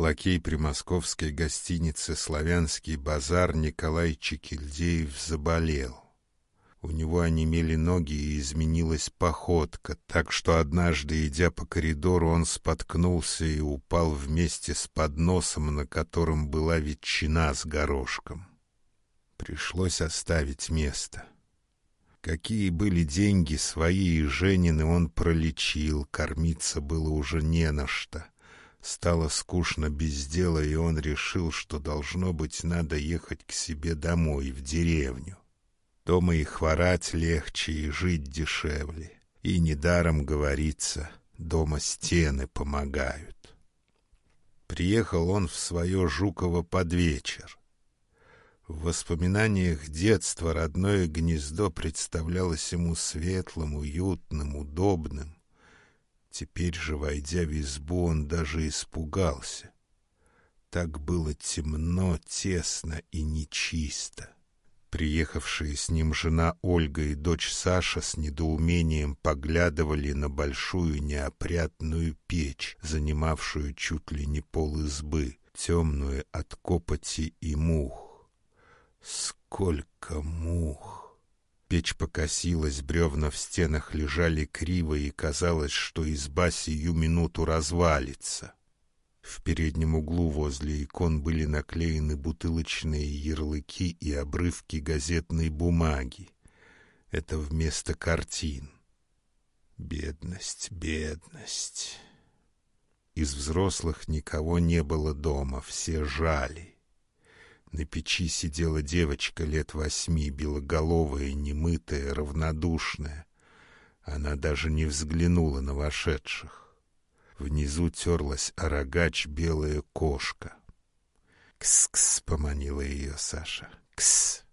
Лакей при московской гостинице «Славянский базар» Николай Чекильдеев заболел. У него онемели ноги и изменилась походка, так что однажды, идя по коридору, он споткнулся и упал вместе с подносом, на котором была ветчина с горошком. Пришлось оставить место. Какие были деньги свои и Женины он пролечил, кормиться было уже не на что. Стало скучно без дела, и он решил, что, должно быть, надо ехать к себе домой, в деревню. Дома и хворать легче, и жить дешевле. И недаром говорится, дома стены помогают. Приехал он в свое Жуково под вечер. В воспоминаниях детства родное гнездо представлялось ему светлым, уютным, удобным. Теперь же, войдя в избу, он даже испугался. Так было темно, тесно и нечисто. Приехавшие с ним жена Ольга и дочь Саша с недоумением поглядывали на большую неопрятную печь, занимавшую чуть ли не пол избы, темную от копоти и мух. Сколько мух! Печь покосилась, бревна в стенах лежали криво, и казалось, что изба сию минуту развалится. В переднем углу возле икон были наклеены бутылочные ярлыки и обрывки газетной бумаги. Это вместо картин. Бедность, бедность. Из взрослых никого не было дома, все жали. На печи сидела девочка лет восьми, белоголовая, немытая, равнодушная. Она даже не взглянула на вошедших. Внизу терлась о рогач белая кошка. «Кс-кс!» — поманила ее Саша. «Кс!»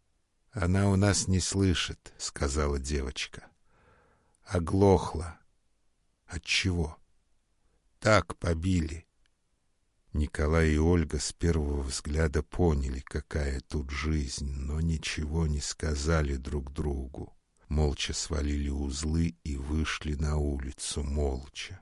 «Она у нас не слышит», — сказала девочка. «Оглохла». «От чего?» «Так побили». Николай и Ольга с первого взгляда поняли, какая тут жизнь, но ничего не сказали друг другу. Молча свалили узлы и вышли на улицу, молча.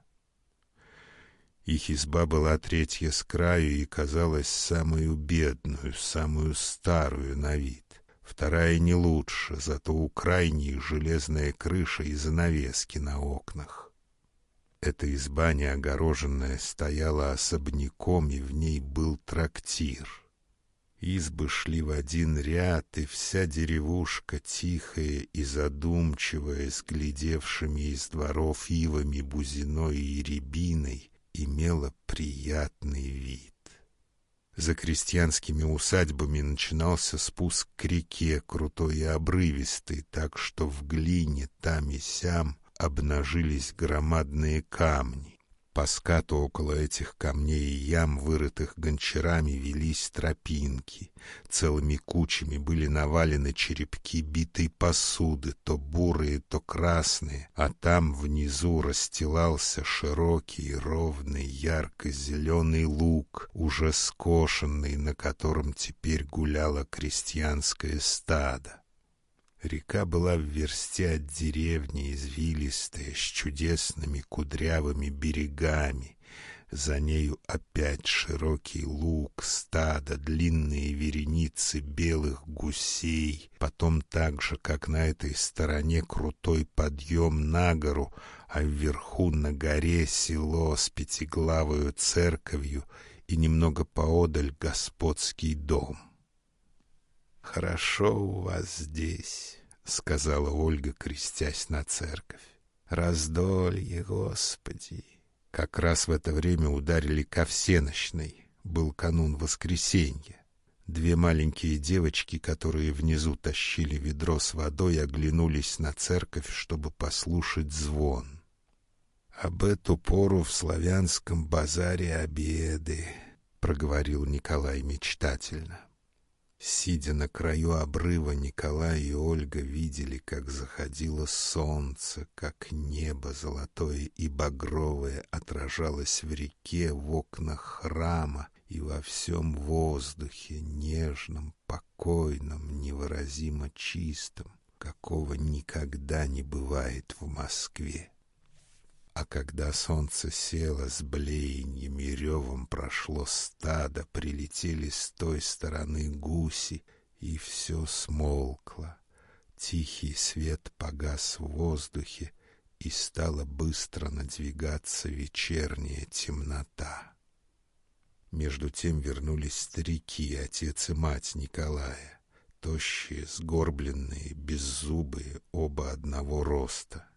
Их изба была третья с краю и казалась самую бедную, самую старую на вид. Вторая не лучше, зато у крайней железная крыша и занавески на окнах. Эта изба неогороженная стояла особняком, и в ней был трактир. Избы шли в один ряд, и вся деревушка, тихая и задумчивая, с глядевшими из дворов ивами, бузиной и рябиной, имела приятный вид. За крестьянскими усадьбами начинался спуск к реке, крутой и обрывистый, так что в глине там и сям обнажились громадные камни. По скату около этих камней и ям, вырытых гончарами, велись тропинки. Целыми кучами были навалены черепки битой посуды, то бурые, то красные, а там внизу расстилался широкий, ровный, ярко-зеленый луг, уже скошенный, на котором теперь гуляло крестьянское стадо. Река была в версте от деревни, извилистая, с чудесными кудрявыми берегами. За нею опять широкий луг, стадо, длинные вереницы белых гусей. Потом так же, как на этой стороне, крутой подъем на гору, а вверху на горе село с пятиглавою церковью и немного поодаль господский дом. «Хорошо у вас здесь», — сказала Ольга, крестясь на церковь. «Раздолье, Господи!» Как раз в это время ударили ко всеночной. Был канун воскресенья. Две маленькие девочки, которые внизу тащили ведро с водой, оглянулись на церковь, чтобы послушать звон. «Об эту пору в славянском базаре обеды», — проговорил Николай мечтательно. Сидя на краю обрыва, Николай и Ольга видели, как заходило солнце, как небо золотое и багровое отражалось в реке, в окнах храма и во всем воздухе, нежном, покойном, невыразимо чистом, какого никогда не бывает в Москве. А когда солнце село с блеяньем и ревом прошло стадо, прилетели с той стороны гуси, и все смолкло. Тихий свет погас в воздухе, и стала быстро надвигаться вечерняя темнота. Между тем вернулись старики, отец и мать Николая, тощие, сгорбленные, беззубые, оба одного роста.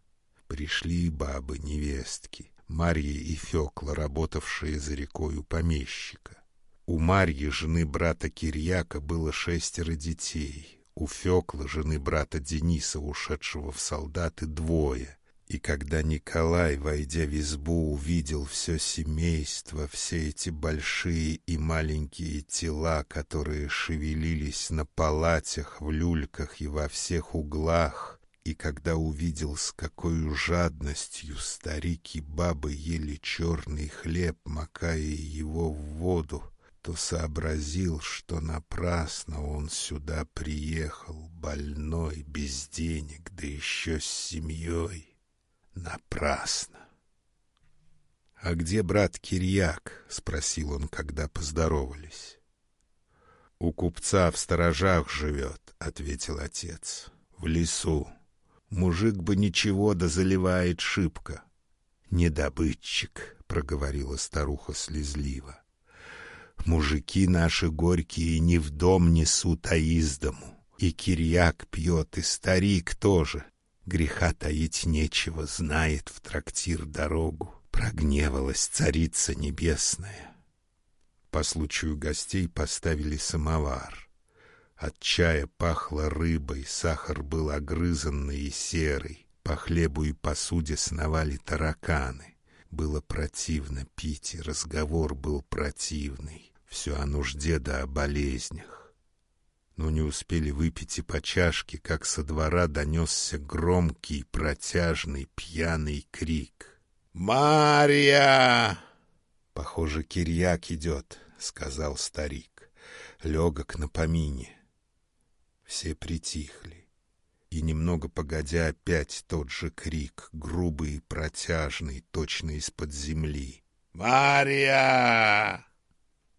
Пришли бабы-невестки, Марья и Фёкла, работавшие за рекой у помещика. У Марьи, жены брата Кирьяка, было шестеро детей. У Фёклы, жены брата Дениса, ушедшего в солдаты, двое. И когда Николай, войдя в избу, увидел все семейство, все эти большие и маленькие тела, которые шевелились на палатях, в люльках и во всех углах, и когда увидел, с какой жадностью старики бабы ели черный хлеб, макая его в воду, то сообразил, что напрасно он сюда приехал, больной, без денег, да еще с семьей. Напрасно. — А где брат Кирьяк? — спросил он, когда поздоровались. — У купца в сторожах живет, — ответил отец, — в лесу. Мужик бы ничего, да заливает шибко. «Недобытчик», — проговорила старуха слезливо. «Мужики наши горькие не в дом несут, а из дому. И кирьяк пьет, и старик тоже. Греха таить нечего, знает в трактир дорогу. Прогневалась царица небесная». По случаю гостей поставили самовар. От чая пахло рыбой, сахар был огрызанный и серый. По хлебу и посуде сновали тараканы. Было противно пить, и разговор был противный. Все о нужде да о болезнях. Но не успели выпить и по чашке, как со двора донесся громкий, протяжный, пьяный крик. «Марья!» «Похоже, Кирьяк идет», — сказал старик. Легок на помине. Все притихли. И немного погодя опять тот же крик, грубый и протяжный, точно из-под земли. «Марья!»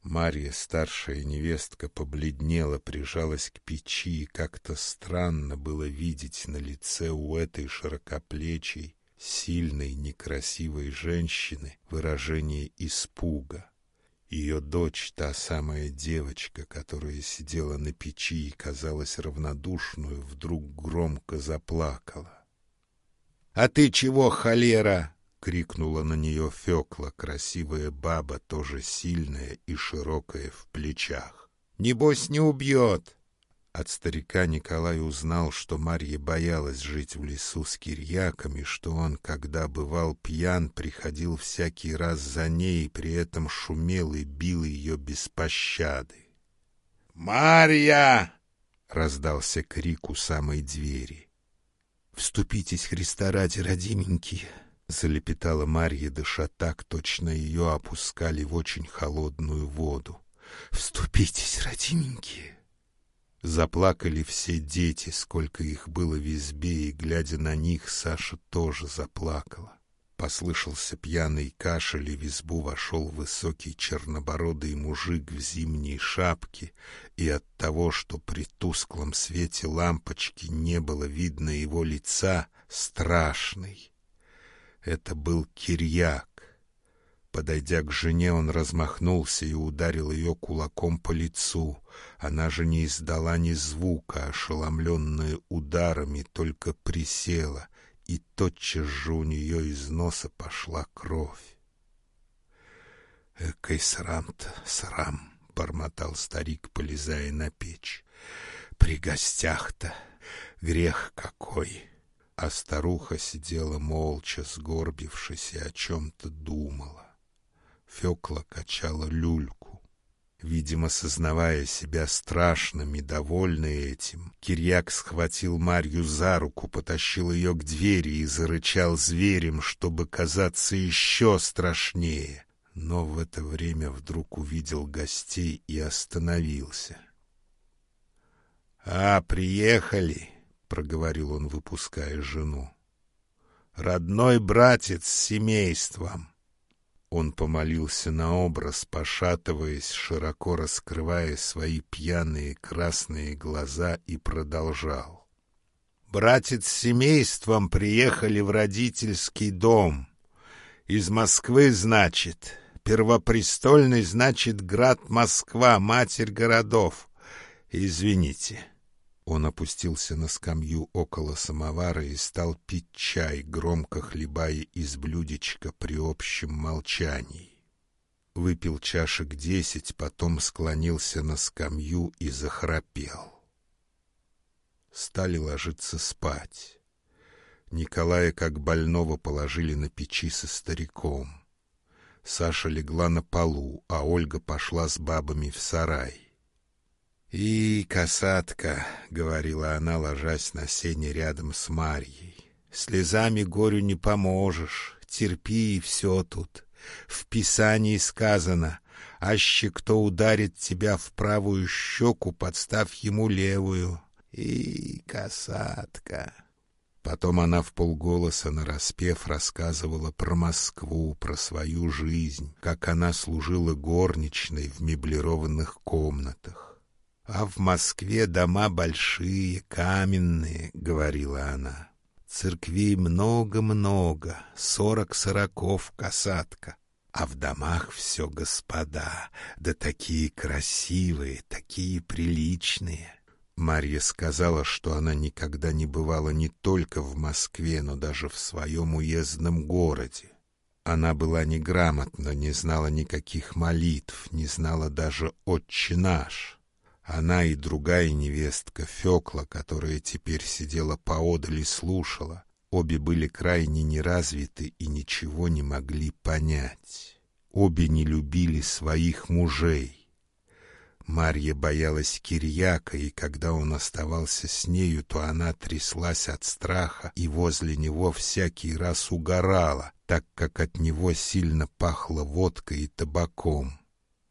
Марья, старшая невестка, побледнела, прижалась к печи, и как-то странно было видеть на лице у этой широкоплечей, сильной, некрасивой женщины выражение испуга. Ее дочь, та самая девочка, которая сидела на печи и казалась равнодушную, вдруг громко заплакала. — А ты чего, холера? — крикнула на нее Фекла, красивая баба, тоже сильная и широкая в плечах. — Небось, не убьет! — от старика Николай узнал, что Марья боялась жить в лесу с кирьяками, что он, когда бывал пьян, приходил всякий раз за ней и при этом шумел и бил ее без пощады. «Марья!» — раздался крик у самой двери. «Вступитесь, Христа ради, родименькие!» — залепетала Марья, дыша так, точно ее опускали в очень холодную воду. «Вступитесь, родименькие!» Заплакали все дети, сколько их было в избе, и, глядя на них, Саша тоже заплакала. Послышался пьяный кашель, и в избу вошел высокий чернобородый мужик в зимней шапке, и от того, что при тусклом свете лампочки не было видно его лица, страшный. Это был Кирьяк. Подойдя к жене, он размахнулся и ударил ее кулаком по лицу. Она же не издала ни звука, ошеломленная ударами, только присела, и тотчас же у нее из носа пошла кровь. «Экой срам-то, срам!» — бормотал старик, полезая на печь. «При гостях-то грех какой!» А старуха сидела молча, сгорбившись, и о чем-то думала. Фёкла качала люльку. Видимо, сознавая себя страшным и довольный этим, Кирьяк схватил Марью за руку, потащил ее к двери и зарычал зверем, чтобы казаться еще страшнее. Но в это время вдруг увидел гостей и остановился. — А, приехали, — проговорил он, выпуская жену. — родной братец с семейством. Он помолился на образ, пошатываясь, широко раскрывая свои пьяные красные глаза, и продолжал. Братец с семейством приехали в родительский дом. Из Москвы, значит, первопрестольный, значит, град Москва, матерь городов. Извините. Он опустился на скамью около самовара и стал пить чай, громко хлебая из блюдечка при общем молчании. Выпил чашек десять, потом склонился на скамью и захрапел. Стали ложиться спать. Николая как больного положили на печи со стариком. Саша легла на полу, а Ольга пошла с бабами в сарай. «И, касатка», — говорила она, ложась на сене рядом с Марьей, — «слезами горю не поможешь, терпи и все тут. В Писании сказано, аще кто ударит тебя в правую щеку, подставь ему левую. И, касатка». Потом она в полголоса нараспев рассказывала про Москву, про свою жизнь, как она служила горничной в меблированных комнатах а в Москве дома большие, каменные, — говорила она. Церквей много-много, сорок сороков касатка. А в домах все господа, да такие красивые, такие приличные. Марья сказала, что она никогда не бывала не только в Москве, но даже в своем уездном городе. Она была неграмотна, не знала никаких молитв, не знала даже «Отче наш». Она и другая невестка, Фёкла, которая теперь сидела поодаль и слушала, обе были крайне неразвиты и ничего не могли понять. Обе не любили своих мужей. Марья боялась Кирьяка, и когда он оставался с нею, то она тряслась от страха и возле него всякий раз угорала, так как от него сильно пахло водкой и табаком.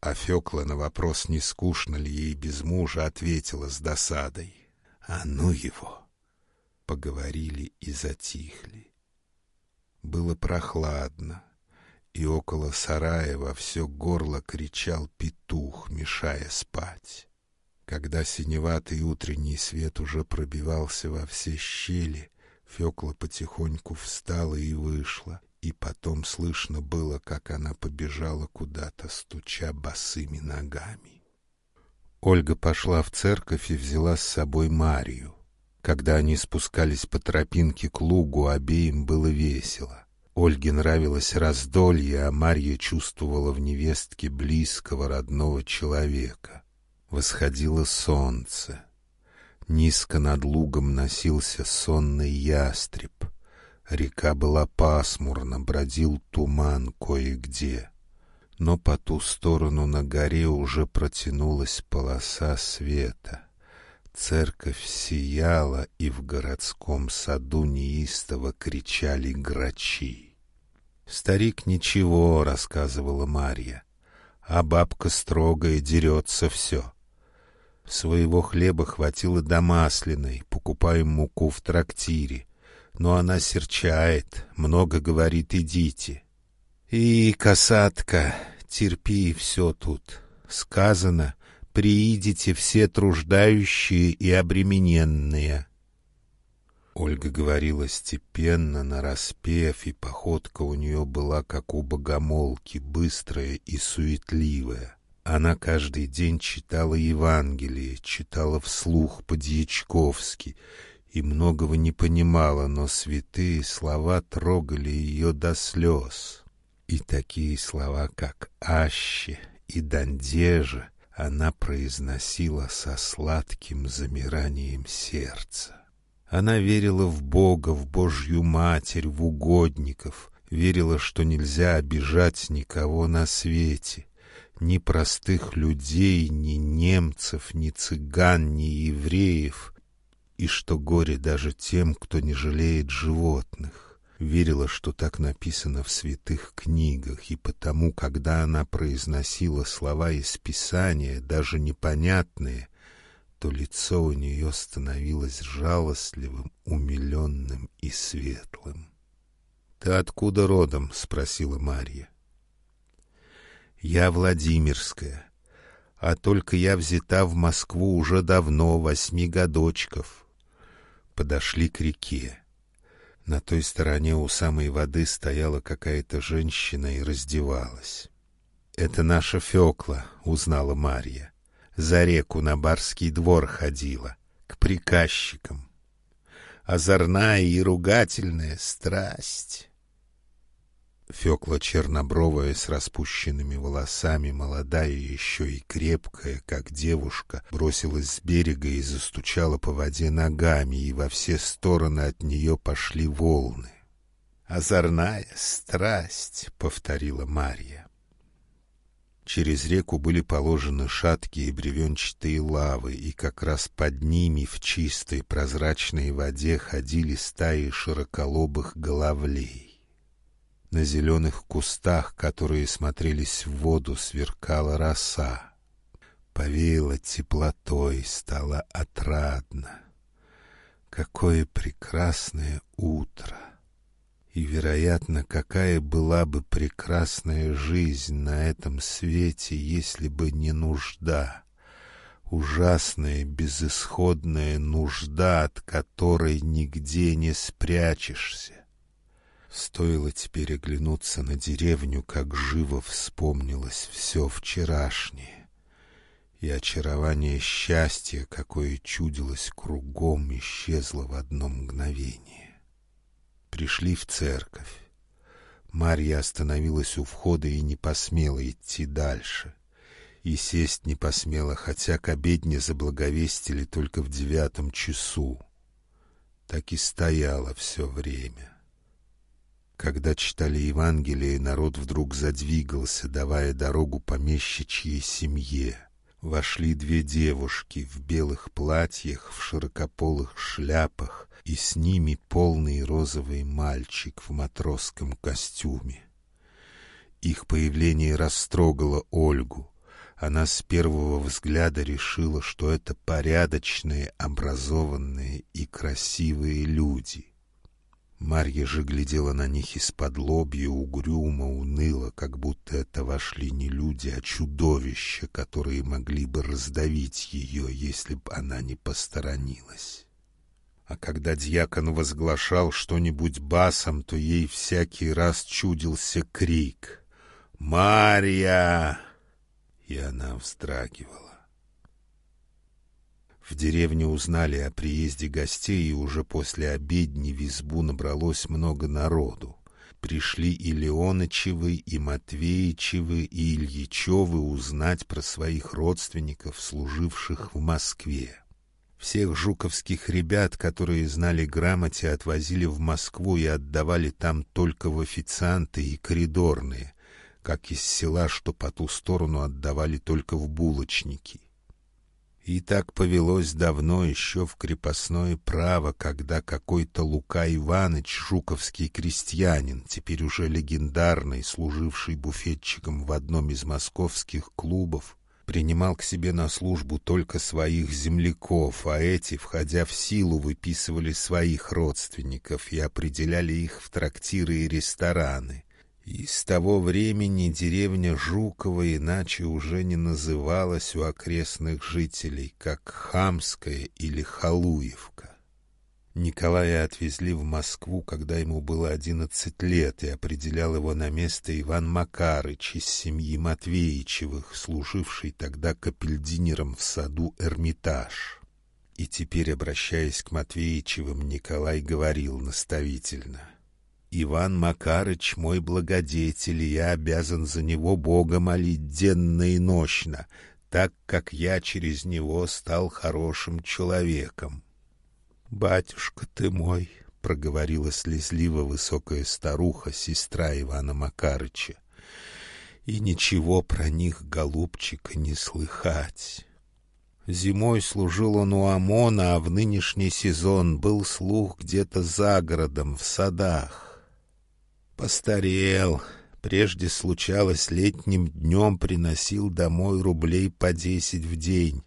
А Фёкла на вопрос, не скучно ли ей без мужа, ответила с досадой. «А ну его!» Поговорили и затихли. Было прохладно, и около сарая во все горло кричал петух, мешая спать. Когда синеватый утренний свет уже пробивался во все щели, Фёкла потихоньку встала и вышла, и потом слышно было, как она побежала куда-то, стуча босыми ногами. Ольга пошла в церковь и взяла с собой Марию. Когда они спускались по тропинке к лугу, обеим было весело. Ольге нравилось раздолье, а Марья чувствовала в невестке близкого родного человека. Восходило солнце. Низко над лугом носился сонный ястреб — Река была пасмурна, бродил туман кое-где. Но по ту сторону на горе уже протянулась полоса света. Церковь сияла, и в городском саду неистово кричали грачи. «Старик ничего», — рассказывала Марья, — «а бабка строгая дерется все». Своего хлеба хватило до масляной, покупаем муку в трактире но она серчает, много говорит «идите». И, касатка, терпи все тут. Сказано, приидите все труждающие и обремененные. Ольга говорила степенно, нараспев, и походка у нее была, как у богомолки, быстрая и суетливая. Она каждый день читала Евангелие, читала вслух по-дьячковски и многого не понимала, но святые слова трогали ее до слез. И такие слова, как «аще» и «дандеже» она произносила со сладким замиранием сердца. Она верила в Бога, в Божью Матерь, в угодников, верила, что нельзя обижать никого на свете, ни простых людей, ни немцев, ни цыган, ни евреев, и что горе даже тем, кто не жалеет животных. Верила, что так написано в святых книгах, и потому, когда она произносила слова из Писания, даже непонятные, то лицо у нее становилось жалостливым, умиленным и светлым. Ты откуда родом? спросила Марья. Я Владимирская, а только я взята в Москву уже давно, восьми годочков. Подошли к реке. На той стороне у самой воды стояла какая-то женщина и раздевалась. «Это наша Фёкла», — узнала Марья. «За реку на барский двор ходила, к приказчикам. Озорная и ругательная страсть». Фёкла чернобровая с распущенными волосами, молодая еще и крепкая, как девушка, бросилась с берега и застучала по воде ногами, и во все стороны от нее пошли волны. «Озорная страсть», — повторила Марья. Через реку были положены шаткие бревенчатые лавы, и как раз под ними в чистой прозрачной воде ходили стаи широколобых головлей. На зеленых кустах, которые смотрелись в воду, сверкала роса. Повеяло теплотой, стало отрадно. Какое прекрасное утро! И, вероятно, какая была бы прекрасная жизнь на этом свете, если бы не нужда, ужасная безысходная нужда, от которой нигде не спрячешься. Стоило теперь оглянуться на деревню, как живо вспомнилось все вчерашнее, и очарование счастья, какое чудилось кругом, исчезло в одно мгновение. Пришли в церковь. Марья остановилась у входа и не посмела идти дальше. И сесть не посмела, хотя к обедне заблаговестили только в девятом часу. Так и стояла все время. Когда читали Евангелие, народ вдруг задвигался, давая дорогу помещичьей семье. Вошли две девушки в белых платьях, в широкополых шляпах, и с ними полный розовый мальчик в матросском костюме. Их появление растрогало Ольгу. Она с первого взгляда решила, что это порядочные, образованные и красивые люди. Марья же глядела на них из-под лобья, угрюмо, уныло, как будто это вошли не люди, а чудовища, которые могли бы раздавить ее, если бы она не посторонилась. А когда дьякон возглашал что-нибудь басом, то ей всякий раз чудился крик «Марья!» И она вздрагивала. В деревне узнали о приезде гостей, и уже после обедни в избу набралось много народу. Пришли и Леонычевы, и Матвеичевы, и Ильичевы узнать про своих родственников, служивших в Москве. Всех жуковских ребят, которые знали грамоте, отвозили в Москву и отдавали там только в официанты и коридорные, как из села, что по ту сторону отдавали только в булочники. И так повелось давно еще в крепостное право, когда какой-то Лука Иваныч, жуковский крестьянин, теперь уже легендарный, служивший буфетчиком в одном из московских клубов, принимал к себе на службу только своих земляков, а эти, входя в силу, выписывали своих родственников и определяли их в трактиры и рестораны. И с того времени деревня Жукова иначе уже не называлась у окрестных жителей, как Хамская или Халуевка. Николая отвезли в Москву, когда ему было одиннадцать лет, и определял его на место Иван Макарыч из семьи Матвеичевых, служивший тогда капельдинером в саду Эрмитаж. И теперь, обращаясь к Матвеичевым, Николай говорил наставительно. «Иван Макарыч мой благодетель, и я обязан за него Бога молить денно и нощно, так как я через него стал хорошим человеком». «Батюшка ты мой!» — проговорила слезливо высокая старуха, сестра Ивана Макарыча. «И ничего про них, голубчика, не слыхать». Зимой служил он у ОМОНа, а в нынешний сезон был слух где-то за городом, в садах. Постарел. Прежде случалось, летним днем приносил домой рублей по десять в день.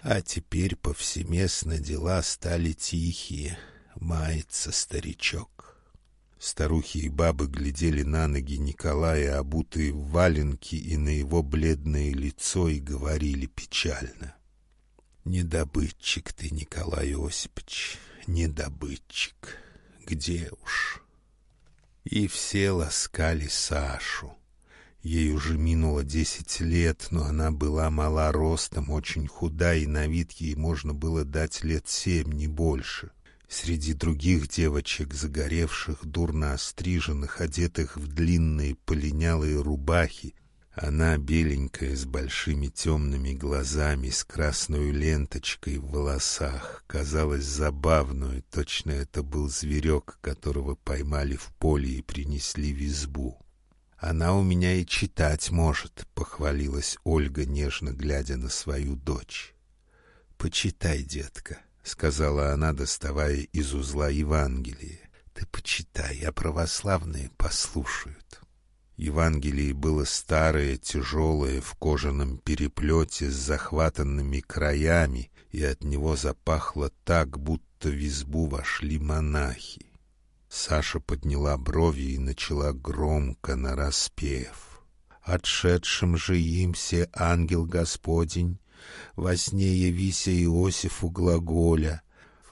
А теперь повсеместно дела стали тихие, мается старичок. Старухи и бабы глядели на ноги Николая, обутые в валенки, и на его бледное лицо, и говорили печально. «Недобытчик ты, Николай Осипович, недобытчик. Где уж?» И все ласкали Сашу. Ей уже минуло десять лет, но она была мала ростом, очень худа, и на вид ей можно было дать лет семь, не больше. Среди других девочек, загоревших, дурно остриженных, одетых в длинные полинялые рубахи, она, беленькая, с большими темными глазами, с красной ленточкой в волосах, казалась забавную, точно это был зверек, которого поймали в поле и принесли в избу. «Она у меня и читать может», — похвалилась Ольга, нежно глядя на свою дочь. «Почитай, детка», — сказала она, доставая из узла Евангелие. «Ты почитай, а православные послушают». Евангелие было старое, тяжелое, в кожаном переплете с захватанными краями, и от него запахло так, будто в избу вошли монахи. Саша подняла брови и начала громко нараспев. «Отшедшим же им все ангел Господень во сне явися Иосифу глаголя,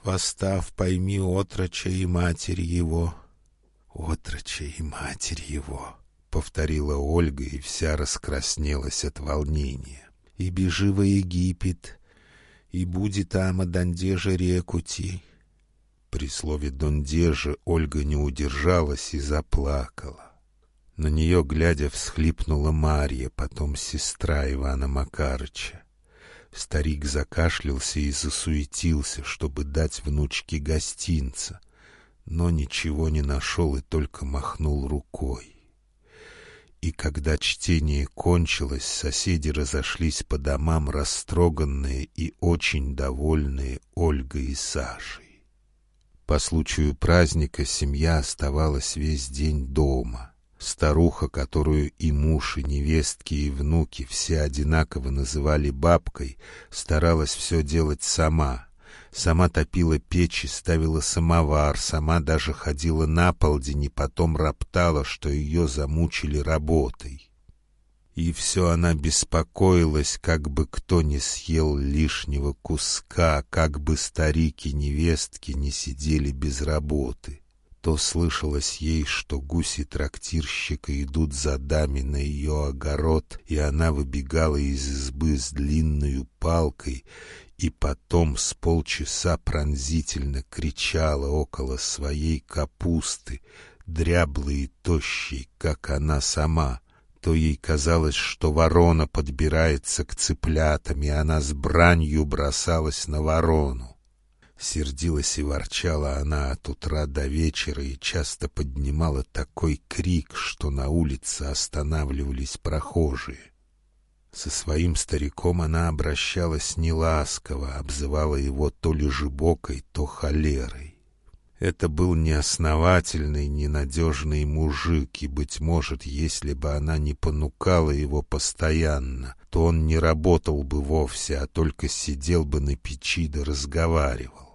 восстав, пойми отроча и матерь его. Отроча и матерь его, повторила Ольга и вся раскраснелась от волнения. И бежи во Египет, и будет там Дондежа рекути. При слове Дондежа Ольга не удержалась и заплакала. На нее, глядя, всхлипнула Марья, потом сестра Ивана Макарыча. Старик закашлялся и засуетился, чтобы дать внучке гостинца, но ничего не нашел и только махнул рукой. И когда чтение кончилось, соседи разошлись по домам, растроганные и очень довольные Ольгой и Сашей. По случаю праздника семья оставалась весь день дома — Старуха, которую и муж, и невестки, и внуки все одинаково называли бабкой, старалась все делать сама. Сама топила печи, ставила самовар, сама даже ходила на полдень и потом роптала, что ее замучили работой. И все она беспокоилась, как бы кто не съел лишнего куска, как бы старики невестки не сидели без работы то слышалось ей, что гуси трактирщика идут за дами на ее огород, и она выбегала из избы с длинной палкой и потом с полчаса пронзительно кричала около своей капусты, дряблой и тощей, как она сама. То ей казалось, что ворона подбирается к цыплятам, и она с бранью бросалась на ворону. Сердилась и ворчала она от утра до вечера и часто поднимала такой крик, что на улице останавливались прохожие. Со своим стариком она обращалась неласково, обзывала его то лежебокой, то холерой. Это был неосновательный, ненадежный мужик, и, быть может, если бы она не понукала его постоянно, то он не работал бы вовсе, а только сидел бы на печи да разговаривал.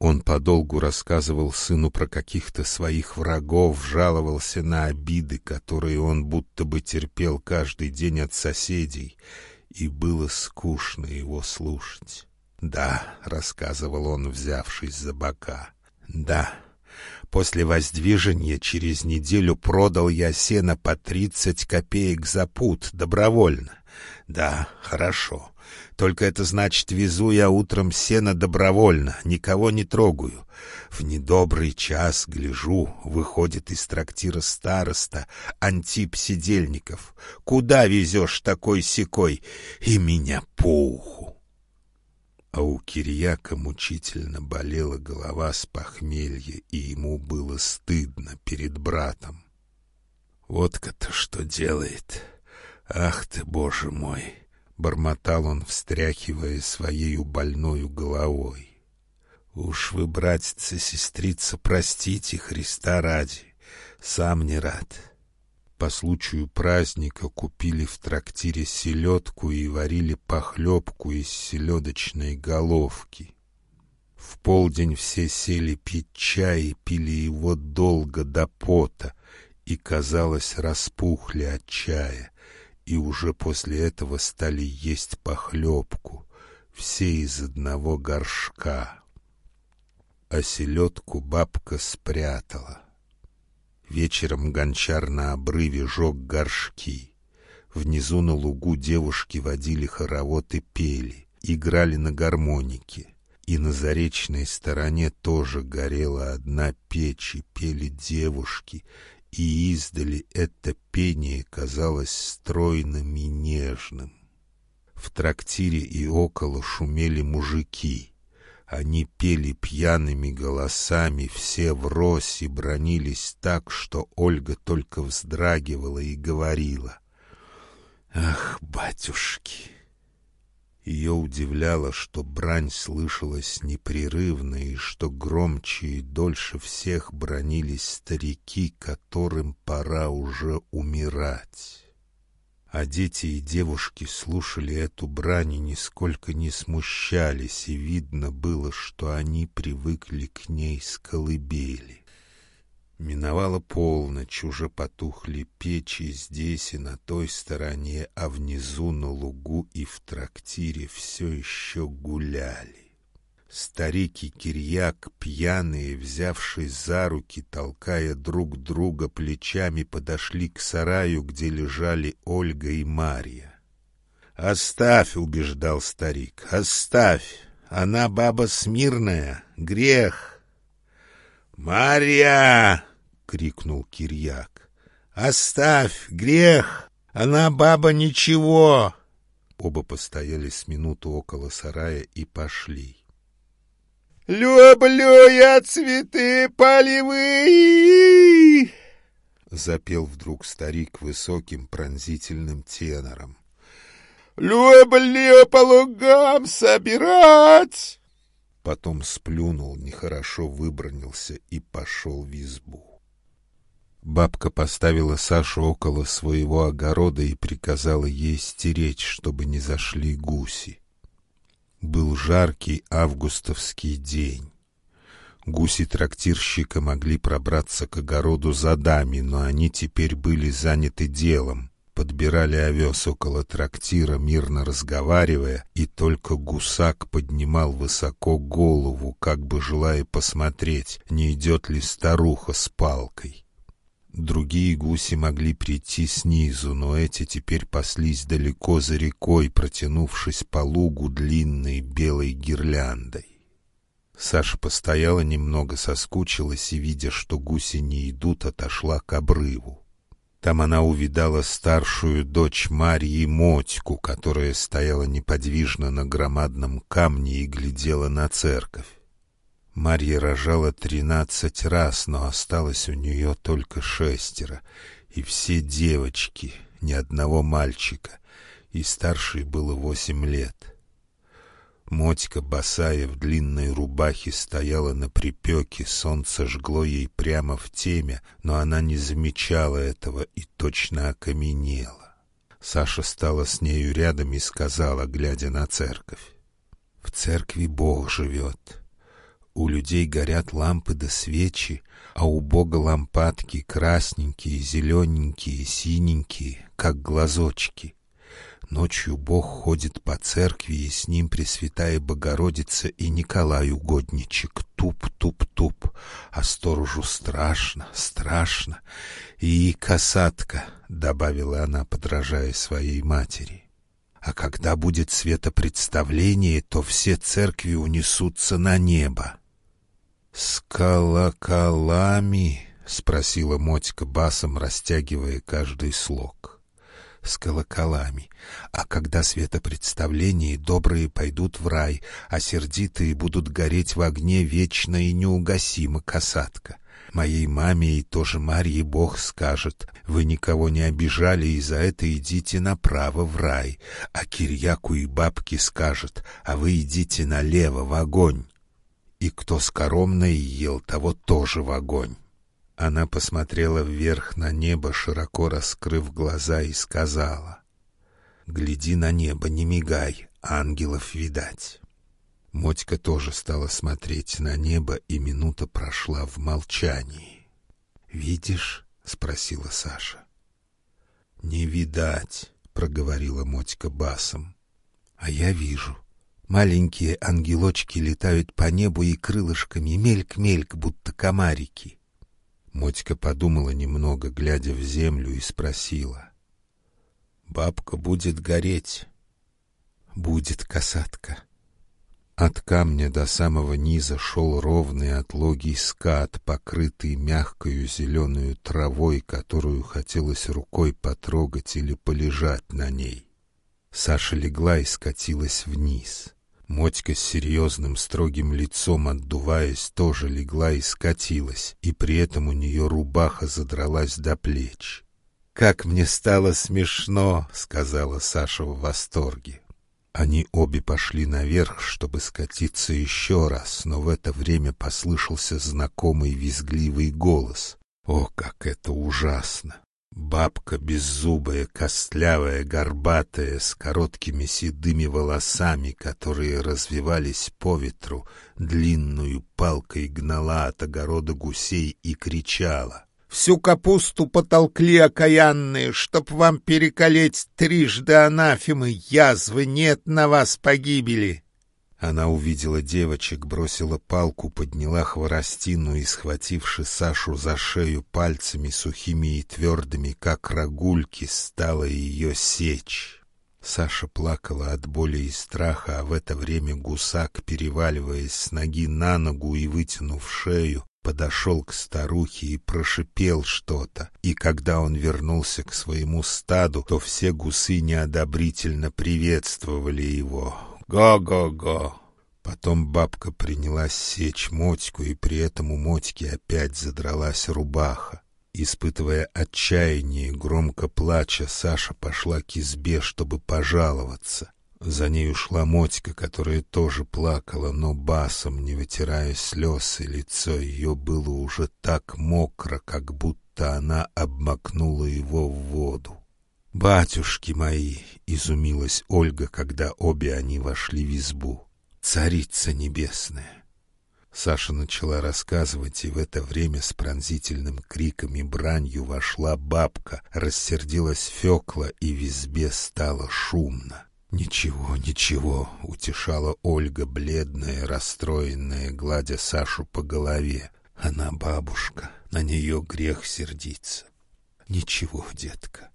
Он подолгу рассказывал сыну про каких-то своих врагов, жаловался на обиды, которые он будто бы терпел каждый день от соседей, и было скучно его слушать. «Да», — рассказывал он, взявшись за бока, — «да». После воздвижения через неделю продал я сено по тридцать копеек за пуд добровольно. Да, хорошо. Только это значит, везу я утром сено добровольно, никого не трогаю. В недобрый час, гляжу, выходит из трактира староста Антип Сидельников. Куда везешь такой секой? И меня по уху. А у Кирьяка мучительно болела голова с похмелья, и ему было стыдно перед братом. «Водка-то что делает? Ах ты, боже мой!» Бормотал он, встряхивая своею больною головой. Уж вы, братица, сестрица, простите Христа ради, сам не рад. По случаю праздника купили в трактире селедку и варили похлебку из селедочной головки. В полдень все сели пить чай и пили его долго до пота, и, казалось, распухли от чая, и уже после этого стали есть похлебку, все из одного горшка. А селедку бабка спрятала. Вечером гончар на обрыве жег горшки. Внизу на лугу девушки водили хоровод и пели, играли на гармонике. И на заречной стороне тоже горела одна печь, и пели девушки, и издали это пение казалось стройным и нежным. В трактире и около шумели мужики. Они пели пьяными голосами, все врозь и бронились так, что Ольга только вздрагивала и говорила. «Ах, батюшки!» Ее удивляло, что брань слышалась непрерывно, и что громче и дольше всех бронились старики, которым пора уже умирать. А дети и девушки слушали эту брань и нисколько не смущались, и видно было, что они привыкли к ней с колыбели. Миновала полночь, уже потухли печи здесь и на той стороне, а внизу на лугу и в трактире все еще гуляли. Старик и Кирьяк, пьяные, взявшись за руки, толкая друг друга плечами, подошли к сараю, где лежали Ольга и Марья. «Оставь!» — убеждал старик. «Оставь! Она баба смирная, грех!» «Марья!» Крикнул Кирьяк. «Оставь! Грех! Она баба ничего!» Оба постояли с минуту около сарая и пошли. «Люблю я цветы полевые!» Запел вдруг старик высоким пронзительным тенором. «Люблю по лугам собирать!» Потом сплюнул, нехорошо выбронился и пошел в избу. Бабка поставила Сашу около своего огорода и приказала ей стеречь, чтобы не зашли гуси. Был жаркий августовский день. Гуси трактирщика могли пробраться к огороду задами, но они теперь были заняты делом. Подбирали овес около трактира, мирно разговаривая, и только гусак поднимал высоко голову, как бы желая посмотреть, не идет ли старуха с палкой. Другие гуси могли прийти снизу, но эти теперь паслись далеко за рекой, протянувшись по лугу длинной белой гирляндой. Саша постояла немного, соскучилась и, видя, что гуси не идут, отошла к обрыву. Там она увидала старшую дочь Марьи Мотьку, которая стояла неподвижно на громадном камне и глядела на церковь. Марья рожала тринадцать раз, но осталось у нее только шестеро, и все девочки, ни одного мальчика, и старшей было восемь лет. Мотька, босая в длинной рубахе, стояла на припеке, солнце жгло ей прямо в теме, но она не замечала этого и точно окаменела. Саша стала с нею рядом и сказала, глядя на церковь, «В церкви Бог живет». У людей горят лампы да свечи, а у Бога лампадки красненькие, зелененькие, синенькие, как глазочки. Ночью Бог ходит по церкви, и с ним Пресвятая Богородица и Николай Угодничек. Туп-туп-туп, а сторожу страшно, страшно. И касатка, — добавила она, подражая своей матери. А когда будет светопредставление, то все церкви унесутся на небо. «С колоколами?» — спросила Мотька басом, растягивая каждый слог. «С колоколами. А когда светопредставление, добрые пойдут в рай, а сердитые будут гореть в огне вечно и неугасимо, касатка. Моей маме и тоже Марье Бог скажет, вы никого не обижали, и за это идите направо в рай, а Кирьяку и бабке скажет, а вы идите налево в огонь и кто скоромно ел, того тоже в огонь. Она посмотрела вверх на небо, широко раскрыв глаза, и сказала, «Гляди на небо, не мигай, ангелов видать». Мотька тоже стала смотреть на небо, и минута прошла в молчании. «Видишь?» — спросила Саша. «Не видать», — проговорила Мотька басом. «А я вижу. Маленькие ангелочки летают по небу и крылышками, мельк-мельк, будто комарики». Мотька подумала немного, глядя в землю, и спросила. «Бабка будет гореть?» «Будет, касатка». От камня до самого низа шел ровный отлогий скат, покрытый мягкою зеленую травой, которую хотелось рукой потрогать или полежать на ней. Саша легла и скатилась вниз. Мотька с серьезным строгим лицом, отдуваясь, тоже легла и скатилась, и при этом у нее рубаха задралась до плеч. «Как мне стало смешно!» — сказала Саша в восторге. Они обе пошли наверх, чтобы скатиться еще раз, но в это время послышался знакомый визгливый голос. О, как это ужасно! Бабка беззубая, костлявая, горбатая, с короткими седыми волосами, которые развивались по ветру, длинную палкой гнала от огорода гусей и кричала. Всю капусту потолкли окаянные, чтоб вам переколеть трижды анафемы, язвы нет на вас погибели. Она увидела девочек, бросила палку, подняла хворостину и, схвативши Сашу за шею пальцами сухими и твердыми, как рогульки, стала ее сечь. Саша плакала от боли и страха, а в это время гусак, переваливаясь с ноги на ногу и вытянув шею, подошел к старухе и прошипел что-то, и когда он вернулся к своему стаду, то все гусы неодобрительно приветствовали его. «Го-го-го!» Потом бабка принялась сечь мотьку, и при этом у мотьки опять задралась рубаха. Испытывая отчаяние, громко плача, Саша пошла к избе, чтобы пожаловаться. За ней ушла Мотька, которая тоже плакала, но басом, не вытирая слез, и лицо ее было уже так мокро, как будто она обмакнула его в воду. «Батюшки мои!» — изумилась Ольга, когда обе они вошли в избу. «Царица небесная!» Саша начала рассказывать, и в это время с пронзительным криком и бранью вошла бабка, рассердилась Фекла, и в избе стало шумно. «Ничего, ничего», — утешала Ольга, бледная, расстроенная, гладя Сашу по голове. «Она бабушка, на нее грех сердиться». «Ничего, детка,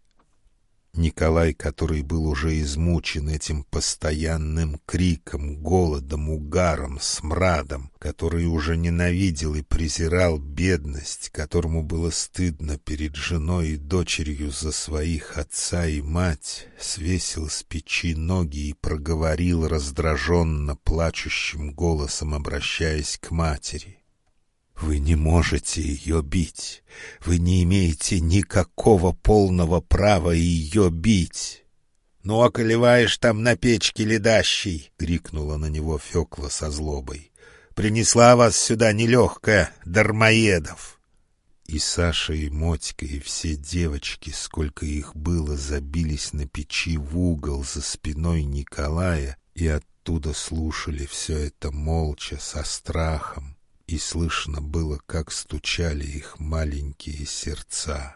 Николай, который был уже измучен этим постоянным криком, голодом, угаром, смрадом, который уже ненавидел и презирал бедность, которому было стыдно перед женой и дочерью за своих отца и мать, свесил с печи ноги и проговорил раздраженно плачущим голосом, обращаясь к матери. Вы не можете ее бить. Вы не имеете никакого полного права ее бить. «Ну, околеваешь там на печке ледащий!» — крикнула на него Фекла со злобой. «Принесла вас сюда нелегкая, дармоедов!» И Саша, и Мотька, и все девочки, сколько их было, забились на печи в угол за спиной Николая и оттуда слушали все это молча, со страхом, и слышно было, как стучали их маленькие сердца.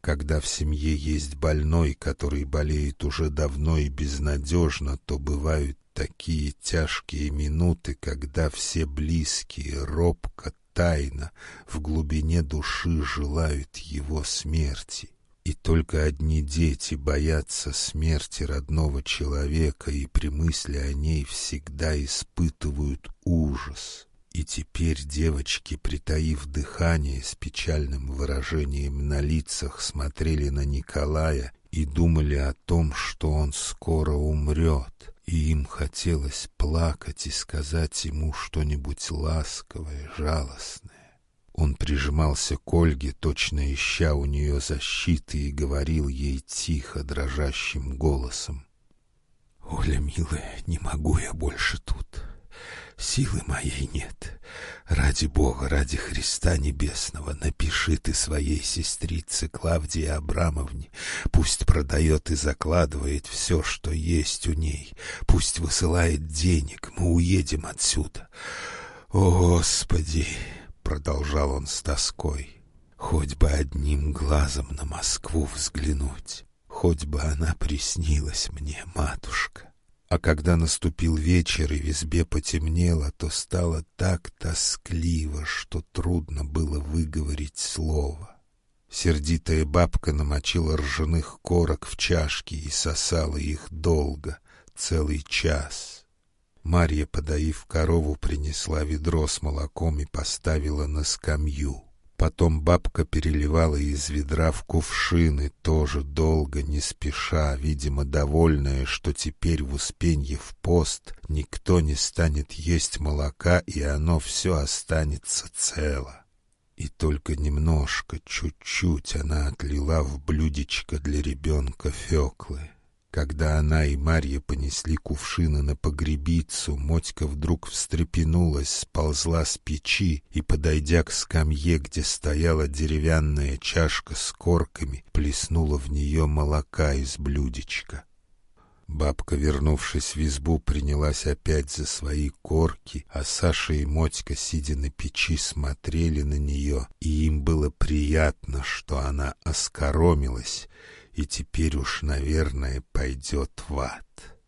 Когда в семье есть больной, который болеет уже давно и безнадежно, то бывают такие тяжкие минуты, когда все близкие робко, тайно, в глубине души желают его смерти. И только одни дети боятся смерти родного человека и при мысли о ней всегда испытывают ужас. И теперь девочки, притаив дыхание с печальным выражением на лицах, смотрели на Николая и думали о том, что он скоро умрет, и им хотелось плакать и сказать ему что-нибудь ласковое, жалостное. Он прижимался к Ольге, точно ища у нее защиты, и говорил ей тихо, дрожащим голосом. «Оля, милая, не могу я больше тут. Силы моей нет. Ради Бога, ради Христа Небесного, напиши ты своей сестрице Клавдии Абрамовне, пусть продает и закладывает все, что есть у ней, пусть высылает денег, мы уедем отсюда. О, Господи! — продолжал он с тоской. Хоть бы одним глазом на Москву взглянуть, хоть бы она приснилась мне, матушка. А когда наступил вечер и в избе потемнело, то стало так тоскливо, что трудно было выговорить слово. Сердитая бабка намочила ржаных корок в чашки и сосала их долго, целый час. Марья, подоив корову, принесла ведро с молоком и поставила на скамью. Потом бабка переливала из ведра в кувшины, тоже долго, не спеша, видимо, довольная, что теперь в Успенье в пост никто не станет есть молока, и оно все останется цело. И только немножко, чуть-чуть она отлила в блюдечко для ребенка Феклы. Когда она и Марья понесли кувшины на погребицу, Мотька вдруг встрепенулась, сползла с печи и, подойдя к скамье, где стояла деревянная чашка с корками, плеснула в нее молока из блюдечка. Бабка, вернувшись в избу, принялась опять за свои корки, а Саша и Мотька, сидя на печи, смотрели на нее, и им было приятно, что она оскоромилась и теперь уж, наверное, пойдет в ад.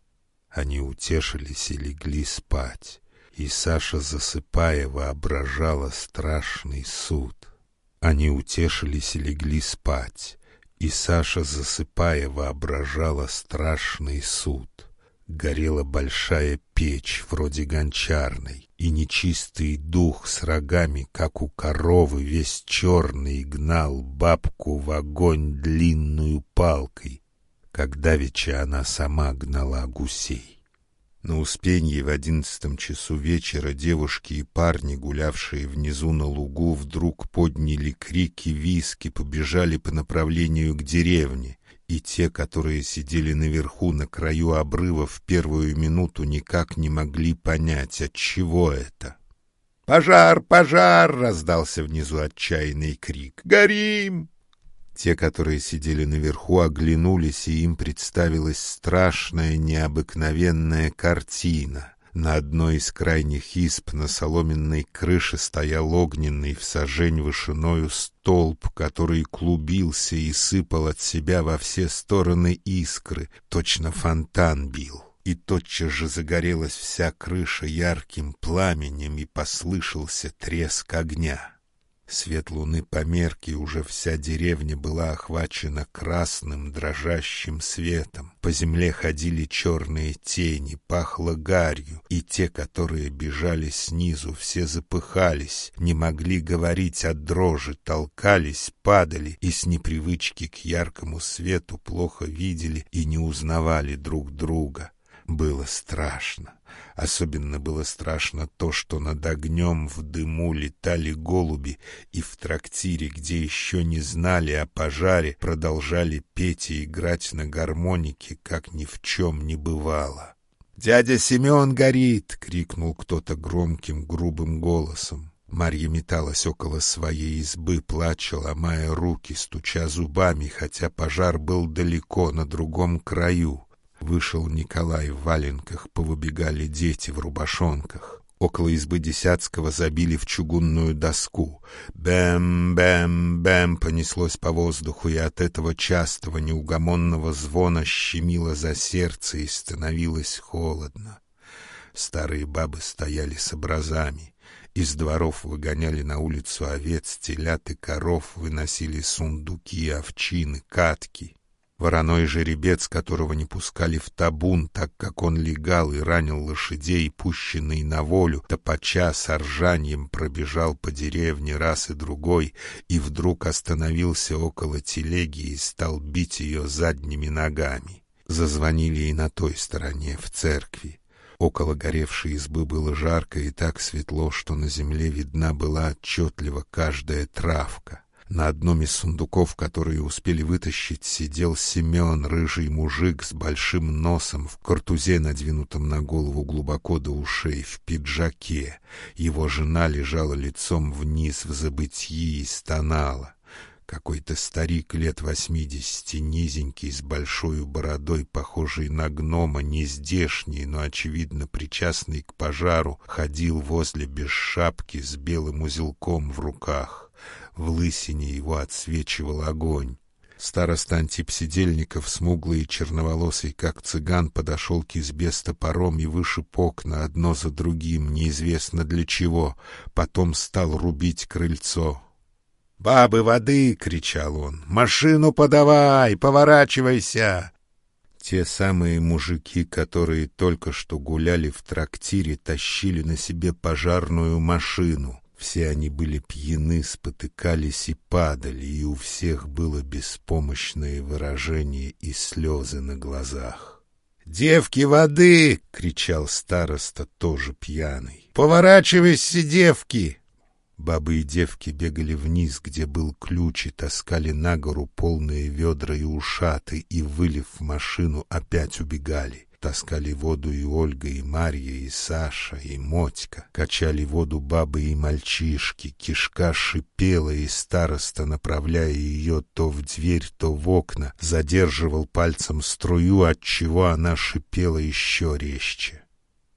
Они утешились и легли спать, и Саша, засыпая, воображала страшный суд. Они утешились и легли спать, и Саша, засыпая, воображала страшный суд горела большая печь, вроде гончарной, и нечистый дух с рогами, как у коровы, весь черный, гнал бабку в огонь длинную палкой, как давеча она сама гнала гусей. На Успенье в одиннадцатом часу вечера девушки и парни, гулявшие внизу на лугу, вдруг подняли крики, виски, побежали по направлению к деревне, и те, которые сидели наверху на краю обрыва в первую минуту никак не могли понять, от чего это. «Пожар! Пожар!» — раздался внизу отчаянный крик. «Горим!» Те, которые сидели наверху, оглянулись, и им представилась страшная, необыкновенная картина. На одной из крайних исп на соломенной крыше стоял огненный в сажень вышиною столб, который клубился и сыпал от себя во все стороны искры, точно фонтан бил. И тотчас же загорелась вся крыша ярким пламенем, и послышался треск огня. Свет луны померк, и уже вся деревня была охвачена красным дрожащим светом. По земле ходили черные тени, пахло гарью, и те, которые бежали снизу, все запыхались, не могли говорить от дрожи, толкались, падали и с непривычки к яркому свету плохо видели и не узнавали друг друга. Было страшно. Особенно было страшно то, что над огнем в дыму летали голуби, и в трактире, где еще не знали о пожаре, продолжали петь и играть на гармонике, как ни в чем не бывало. «Дядя Семен горит!» — крикнул кто-то громким, грубым голосом. Марья металась около своей избы, плача, ломая руки, стуча зубами, хотя пожар был далеко, на другом краю. Вышел Николай в валенках, повыбегали дети в рубашонках. Около избы Десятского забили в чугунную доску. Бэм-бэм-бэм понеслось по воздуху, и от этого частого неугомонного звона щемило за сердце и становилось холодно. Старые бабы стояли с образами. Из дворов выгоняли на улицу овец, телят и коров, выносили сундуки, овчины, катки. Вороной жеребец, которого не пускали в табун, так как он лягал и ранил лошадей, пущенный на волю, топоча с ржаньем пробежал по деревне раз и другой, и вдруг остановился около телеги и стал бить ее задними ногами. Зазвонили и на той стороне, в церкви. Около горевшей избы было жарко и так светло, что на земле видна была отчетливо каждая травка. На одном из сундуков, которые успели вытащить, сидел Семен, рыжий мужик с большим носом, в картузе, надвинутом на голову глубоко до ушей, в пиджаке. Его жена лежала лицом вниз в забытьи и стонала. Какой-то старик лет восьмидесяти, низенький, с большой бородой, похожий на гнома, нездешний, но, очевидно, причастный к пожару, ходил возле без шапки с белым узелком в руках. В лысине его отсвечивал огонь. Староста Антип Сидельников, смуглый и черноволосый, как цыган, подошел к избе с топором и вышиб окна одно за другим, неизвестно для чего. Потом стал рубить крыльцо. «Бабы воды!» — кричал он. «Машину подавай! Поворачивайся!» Те самые мужики, которые только что гуляли в трактире, тащили на себе пожарную машину. Все они были пьяны, спотыкались и падали, и у всех было беспомощное выражение и слезы на глазах. «Девки воды!» — кричал староста, тоже пьяный. «Поворачивайся, девки!» Бабы и девки бегали вниз, где был ключ, и таскали на гору полные ведра и ушаты, и, вылив в машину, опять убегали. Таскали воду и Ольга, и Марья, и Саша, и Мотька. Качали воду бабы и мальчишки. Кишка шипела, и староста, направляя ее то в дверь, то в окна, задерживал пальцем струю, отчего она шипела еще резче.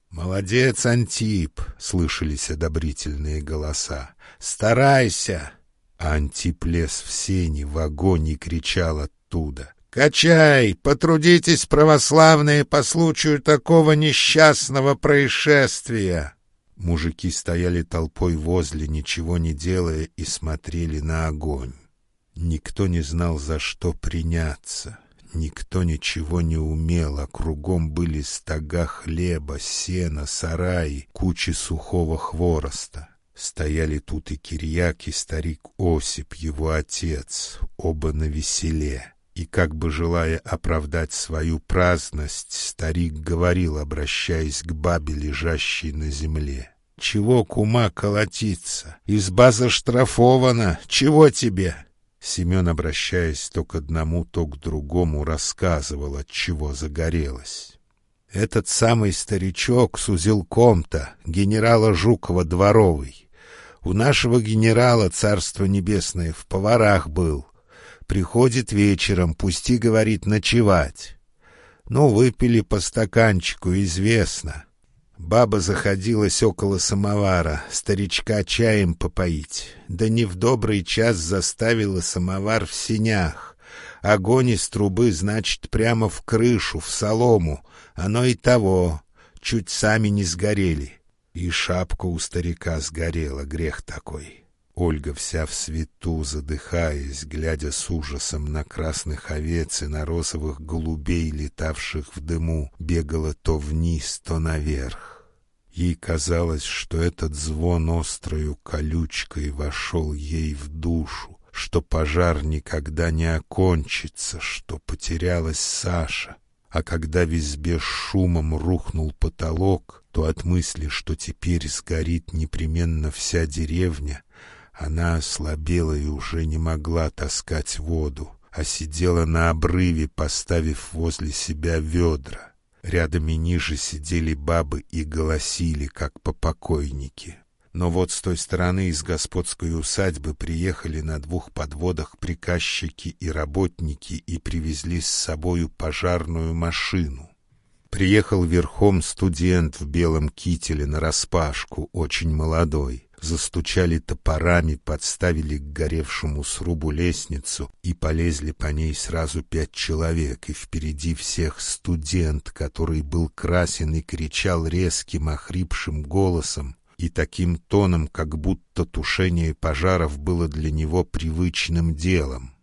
«Молодец, Антип!» — слышались одобрительные голоса. «Старайся!» А Антип лез в сени, в огонь и кричал оттуда. «Качай! Потрудитесь, православные, по случаю такого несчастного происшествия!» Мужики стояли толпой возле, ничего не делая, и смотрели на огонь. Никто не знал, за что приняться. Никто ничего не умел, а кругом были стога хлеба, сена, сараи, кучи сухого хвороста. Стояли тут и Кирьяк, и старик Осип, его отец, оба на веселе. И как бы желая оправдать свою праздность, старик говорил, обращаясь к бабе, лежащей на земле. «Чего, кума, колотиться? Изба заштрафована. Чего тебе?» Семен, обращаясь то к одному, то к другому, рассказывал, от чего загорелось. Этот самый старичок с узелком-то, генерала Жукова дворовый. У нашего генерала, царство небесное, в поварах был. Приходит вечером, пусти, говорит, ночевать. Ну, выпили по стаканчику, известно. Баба заходилась около самовара, старичка чаем попоить. Да не в добрый час заставила самовар в сенях. Огонь из трубы, значит, прямо в крышу, в солому. Оно и того, чуть сами не сгорели. И шапка у старика сгорела, грех такой. Ольга вся в свету, задыхаясь, глядя с ужасом на красных овец и на розовых голубей, летавших в дыму, бегала то вниз, то наверх. Ей казалось, что этот звон острою колючкой вошел ей в душу, что пожар никогда не окончится, что потерялась Саша. А когда в избе шумом рухнул потолок, то от мысли, что теперь сгорит непременно вся деревня, она ослабела и уже не могла таскать воду, а сидела на обрыве, поставив возле себя ведра. Рядом и ниже сидели бабы и голосили, как по покойнике. Но вот с той стороны из господской усадьбы приехали на двух подводах приказчики и работники и привезли с собою пожарную машину. Приехал верхом студент в белом кителе нараспашку, очень молодой застучали топорами, подставили к горевшему срубу лестницу и полезли по ней сразу пять человек, и впереди всех студент, который был красен и кричал резким, охрипшим голосом и таким тоном, как будто тушение пожаров было для него привычным делом.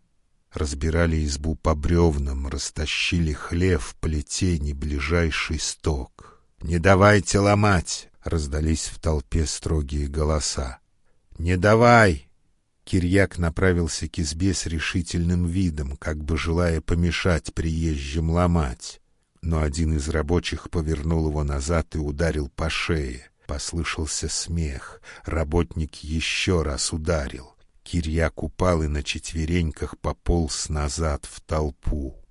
Разбирали избу по бревнам, растащили хлев, плетень и ближайший сток. «Не давайте ломать!» Раздались в толпе строгие голоса. «Не давай!» Кирьяк направился к избе с решительным видом, как бы желая помешать приезжим ломать. Но один из рабочих повернул его назад и ударил по шее. Послышался смех. Работник еще раз ударил. Кирьяк упал и на четвереньках пополз назад в толпу.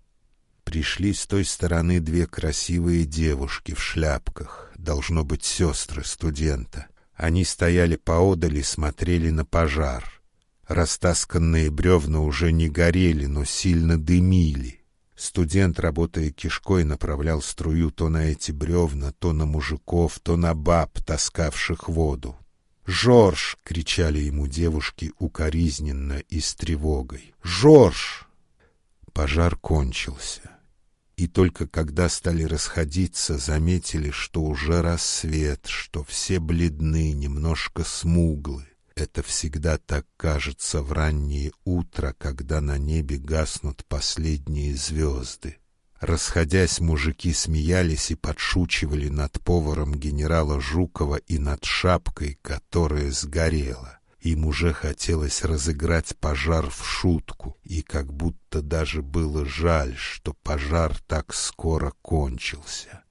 Пришли с той стороны две красивые девушки в шляпках, должно быть сестры студента. Они стояли поодаль и смотрели на пожар. Растасканные бревна уже не горели, но сильно дымили. Студент, работая кишкой, направлял струю то на эти бревна, то на мужиков, то на баб, таскавших воду. «Жорж!» — кричали ему девушки укоризненно и с тревогой. «Жорж!» Пожар кончился. И только когда стали расходиться, заметили, что уже рассвет, что все бледны, немножко смуглы. Это всегда так кажется в раннее утро, когда на небе гаснут последние звезды. Расходясь, мужики смеялись и подшучивали над поваром генерала Жукова и над шапкой, которая сгорела. Им уже хотелось разыграть пожар в шутку, и как будто даже было жаль, что пожар так скоро кончился.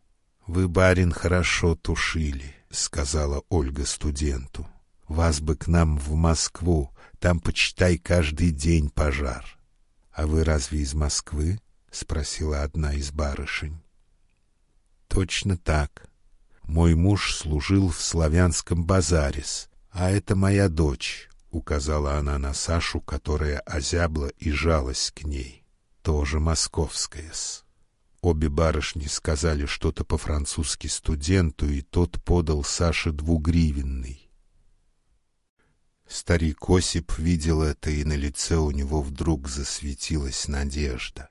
«Вы, барин, хорошо тушили», — сказала Ольга студенту. «Вас бы к нам в Москву, там, почитай, каждый день пожар». «А вы разве из Москвы?» — спросила одна из барышень. «Точно так. Мой муж служил в славянском базарис, а это моя дочь», — указала она на Сашу, которая озябла и жалась к ней. «Тоже московская-с». Обе барышни сказали что-то по-французски студенту, и тот подал Саше двугривенный. Старик Осип видел это, и на лице у него вдруг засветилась надежда.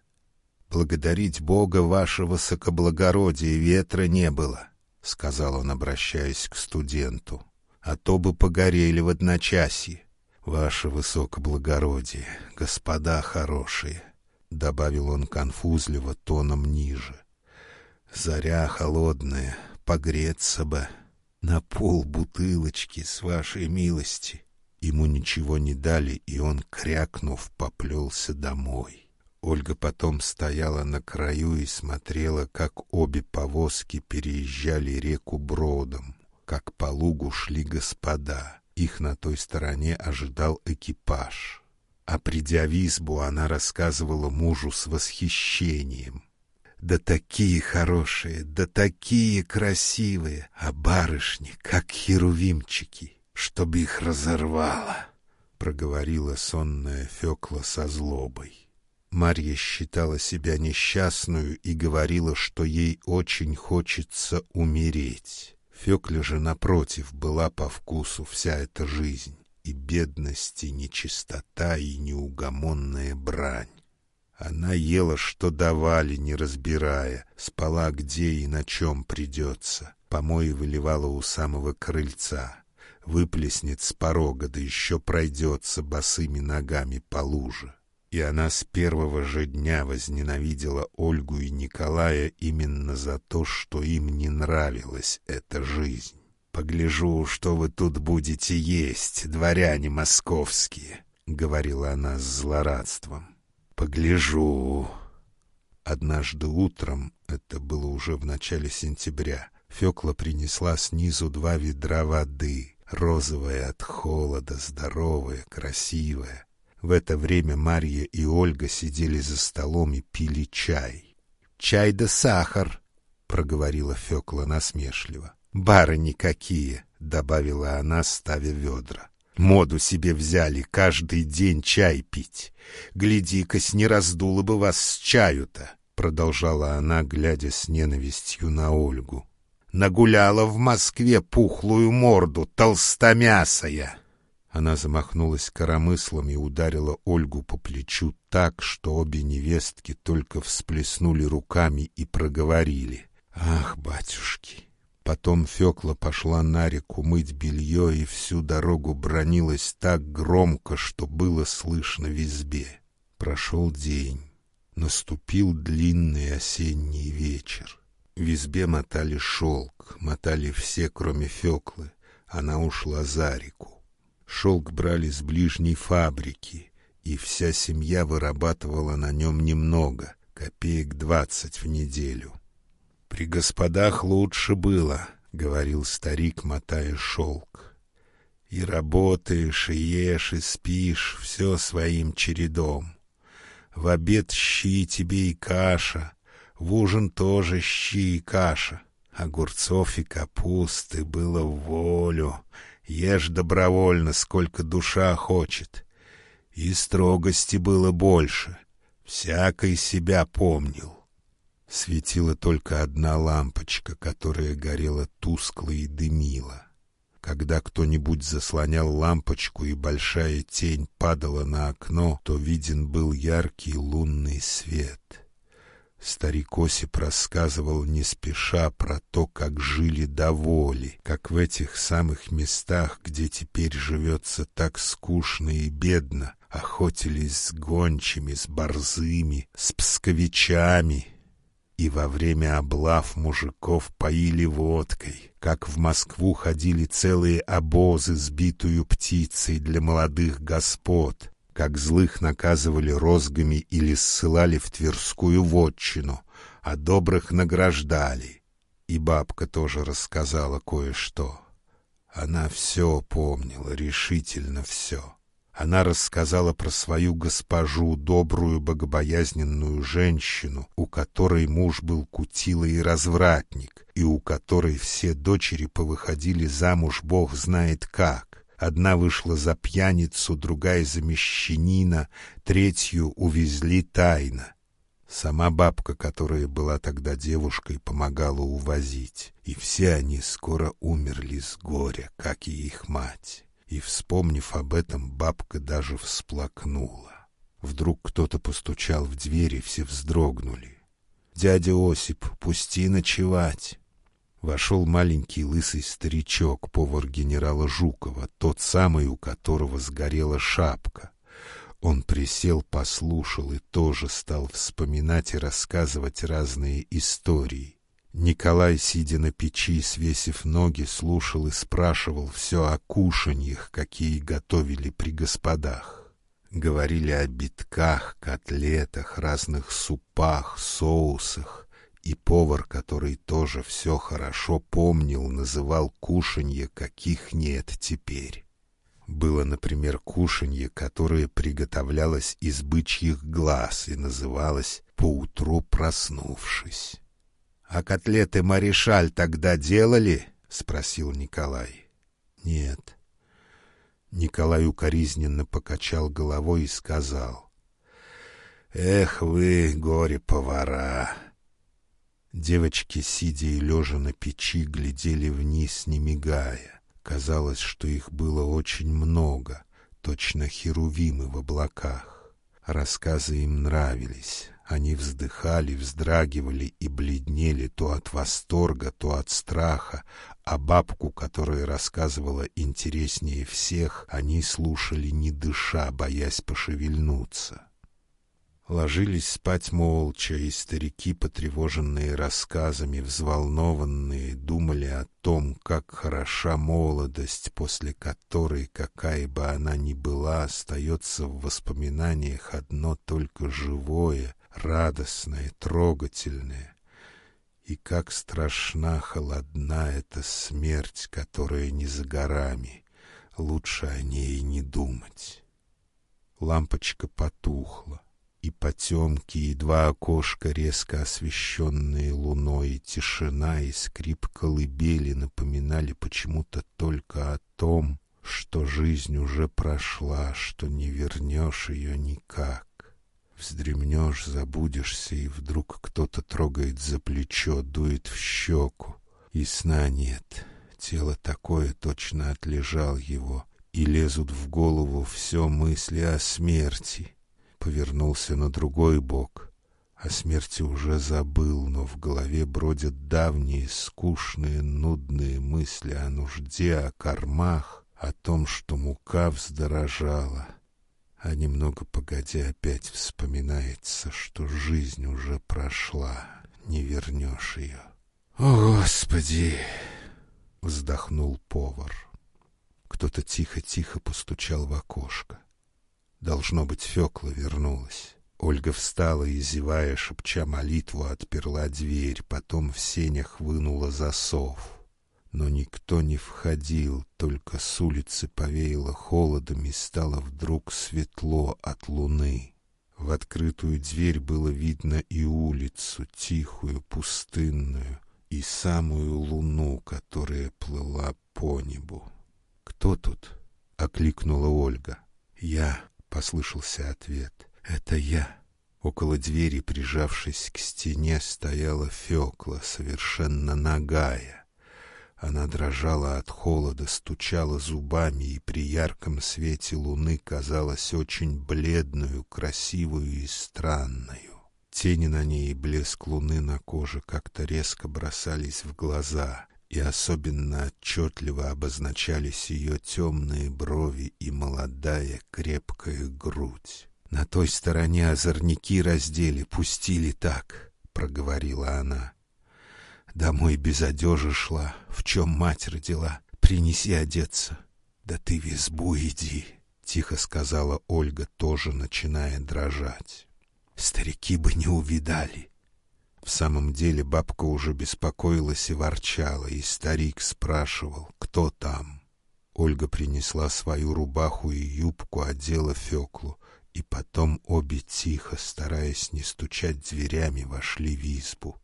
«Благодарить Бога вашего высокоблагородия ветра не было», — сказал он, обращаясь к студенту. «А то бы погорели в одночасье. Ваше высокоблагородие, господа хорошие», — добавил он конфузливо тоном ниже. «Заря холодная, погреться бы на пол бутылочки с вашей милости». Ему ничего не дали, и он, крякнув, поплелся домой. Ольга потом стояла на краю и смотрела, как обе повозки переезжали реку бродом, как по лугу шли господа. Их на той стороне ожидал экипаж. А придя в избу, она рассказывала мужу с восхищением. Да такие хорошие, да такие красивые, а барышни, как херувимчики, чтобы их разорвало, — проговорила сонная Фекла со злобой. Марья считала себя несчастную и говорила, что ей очень хочется умереть. Фёкля же, напротив, была по вкусу вся эта жизнь, и бедность, и нечистота, и неугомонная брань. Она ела, что давали, не разбирая, спала где и на чем придется, помои выливала у самого крыльца, выплеснет с порога, да еще пройдется босыми ногами по луже. И она с первого же дня возненавидела Ольгу и Николая именно за то, что им не нравилась эта жизнь. «Погляжу, что вы тут будете есть, дворяне московские», — говорила она с злорадством. «Погляжу». Однажды утром, это было уже в начале сентября, Фёкла принесла снизу два ведра воды, розовая от холода, здоровая, красивая. В это время Марья и Ольга сидели за столом и пили чай. «Чай да сахар», — проговорила Фёкла насмешливо. «Барыни какие!» — добавила она, ставя ведра. «Моду себе взяли каждый день чай пить. Гляди-кась, не раздуло бы вас с чаю-то!» — продолжала она, глядя с ненавистью на Ольгу. «Нагуляла в Москве пухлую морду, толстомясая!» Она замахнулась коромыслом и ударила Ольгу по плечу так, что обе невестки только всплеснули руками и проговорили. «Ах, батюшки!» Потом Фёкла пошла на реку мыть белье и всю дорогу бронилась так громко, что было слышно в избе. Прошел день. Наступил длинный осенний вечер. В избе мотали шелк, мотали все, кроме Фёклы. Она ушла за реку. Шелк брали с ближней фабрики, и вся семья вырабатывала на нем немного, копеек двадцать в неделю. «При господах лучше было», — говорил старик, мотая шелк. И работаешь, и ешь, и спишь, все своим чередом. В обед щи тебе и каша, в ужин тоже щи и каша. Огурцов и капусты было в волю. Ешь добровольно, сколько душа хочет. И строгости было больше. Всякой себя помнил. Светила только одна лампочка, которая горела тускло и дымила. Когда кто-нибудь заслонял лампочку и большая тень падала на окно, то виден был яркий лунный свет. Старик Осип рассказывал не спеша про то, как жили до воли, как в этих самых местах, где теперь живется так скучно и бедно, охотились с гончими, с борзыми, с псковичами, и во время облав мужиков поили водкой, как в Москву ходили целые обозы с битую птицей для молодых господ, как злых наказывали розгами или ссылали в Тверскую вотчину, а добрых награждали. И бабка тоже рассказала кое-что. Она все помнила, решительно все. Она рассказала про свою госпожу, добрую, богобоязненную женщину, у которой муж был кутила и развратник, и у которой все дочери повыходили замуж бог знает как. Одна вышла за пьяницу, другая за мещанина, третью увезли тайно. Сама бабка, которая была тогда девушкой, помогала увозить. И все они скоро умерли с горя, как и их мать. И, вспомнив об этом, бабка даже всплакнула. Вдруг кто-то постучал в дверь, и все вздрогнули. «Дядя Осип, пусти ночевать!» Вошел маленький лысый старичок, повар генерала Жукова, тот самый, у которого сгорела шапка. Он присел, послушал и тоже стал вспоминать и рассказывать разные истории. Николай, сидя на печи, свесив ноги, слушал и спрашивал все о кушаньях, какие готовили при господах. Говорили о битках, котлетах, разных супах, соусах, и повар, который тоже все хорошо помнил, называл кушанье, каких нет теперь. Было, например, кушанье, которое приготовлялось из бычьих глаз и называлось «поутру проснувшись». «А котлеты Маришаль тогда делали?» — спросил Николай. «Нет». Николай укоризненно покачал головой и сказал. «Эх вы, горе-повара!» Девочки, сидя и лежа на печи, глядели вниз, не мигая. Казалось, что их было очень много, точно херувимы в облаках. Рассказы им нравились. Они вздыхали, вздрагивали и бледнели то от восторга, то от страха, а бабку, которая рассказывала интереснее всех, они слушали не дыша, боясь пошевельнуться. Ложились спать молча, и старики, потревоженные рассказами, взволнованные, думали о том, как хороша молодость, после которой, какая бы она ни была, остается в воспоминаниях одно только живое, радостное, трогательное. И как страшна, холодна эта смерть, которая не за горами. Лучше о ней не думать. Лампочка потухла и потемки, и два окошка, резко освещенные луной, и тишина, и скрип колыбели напоминали почему-то только о том, что жизнь уже прошла, что не вернешь ее никак. Вздремнешь, забудешься, и вдруг кто-то трогает за плечо, дует в щеку, и сна нет. Тело такое точно отлежал его, и лезут в голову все мысли о смерти — повернулся на другой бок. О смерти уже забыл, но в голове бродят давние, скучные, нудные мысли о нужде, о кормах, о том, что мука вздорожала. А немного погодя опять вспоминается, что жизнь уже прошла, не вернешь ее. «О, Господи!» — вздохнул повар. Кто-то тихо-тихо постучал в окошко. Должно быть, Фёкла вернулась. Ольга встала и, зевая, шепча молитву, отперла дверь, потом в сенях вынула засов. Но никто не входил, только с улицы повеяло холодом и стало вдруг светло от луны. В открытую дверь было видно и улицу, тихую, пустынную, и самую луну, которая плыла по небу. «Кто тут?» — окликнула Ольга. «Я», — послышался ответ. «Это я». Около двери, прижавшись к стене, стояла Фёкла, совершенно нагая. Она дрожала от холода, стучала зубами и при ярком свете луны казалась очень бледную, красивую и странную. Тени на ней и блеск луны на коже как-то резко бросались в глаза, и особенно отчетливо обозначались ее темные брови и молодая крепкая грудь. На той стороне озорники раздели, пустили так, проговорила она. Домой без одежи шла, в чем мать родила. Принеси одеться. Да ты в избу иди, тихо сказала Ольга, тоже начиная дрожать. Старики бы не увидали. В самом деле бабка уже беспокоилась и ворчала, и старик спрашивал, кто там. Ольга принесла свою рубаху и юбку, одела Феклу, и потом обе тихо, стараясь не стучать дверями, вошли в избу.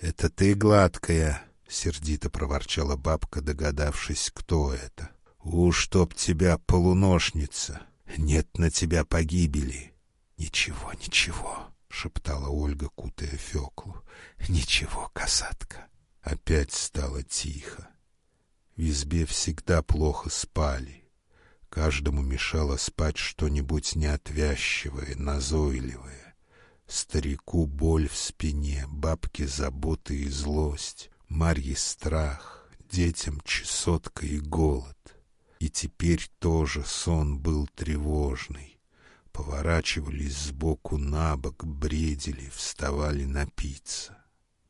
«Это ты, гладкая!» — сердито проворчала бабка, догадавшись, кто это. «Уж чтоб тебя, полуношница! Нет на тебя погибели!» «Ничего, ничего!» — шептала Ольга, кутая Феклу. «Ничего, касатка!» Опять стало тихо. В избе всегда плохо спали. Каждому мешало спать что-нибудь неотвязчивое, назойливое. Старику боль в спине, бабке заботы и злость, Марье страх, детям чесотка и голод. И теперь тоже сон был тревожный. Поворачивались сбоку на бок, бредили, вставали напиться.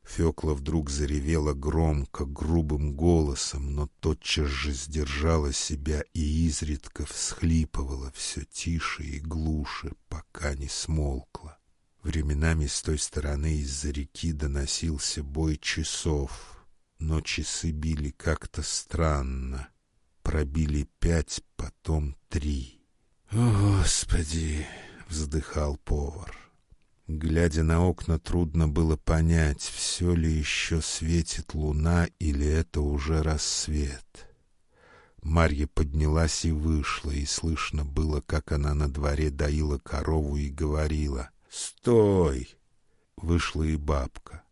Фёкла вдруг заревела громко, грубым голосом, но тотчас же сдержала себя и изредка всхлипывала все тише и глуше, пока не смолкла. Временами с той стороны из-за реки доносился бой часов, но часы били как-то странно. Пробили пять, потом три. «О, Господи!» — вздыхал повар. Глядя на окна, трудно было понять, все ли еще светит луна или это уже рассвет. Марья поднялась и вышла, и слышно было, как она на дворе доила корову и говорила «Стой!». Вышла и бабка.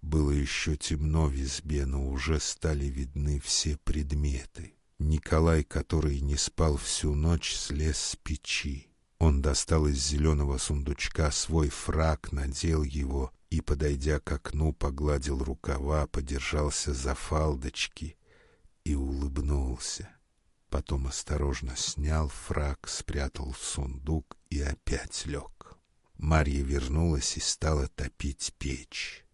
Было еще темно в избе, но уже стали видны все предметы. Николай, который не спал всю ночь, слез с печи. Он достал из зеленого сундучка свой фрак, надел его и, подойдя к окну, погладил рукава, подержался за фалдочки и улыбнулся. Потом осторожно снял фрак, спрятал в сундук и опять лег. Марья вернулась и стала топить печь.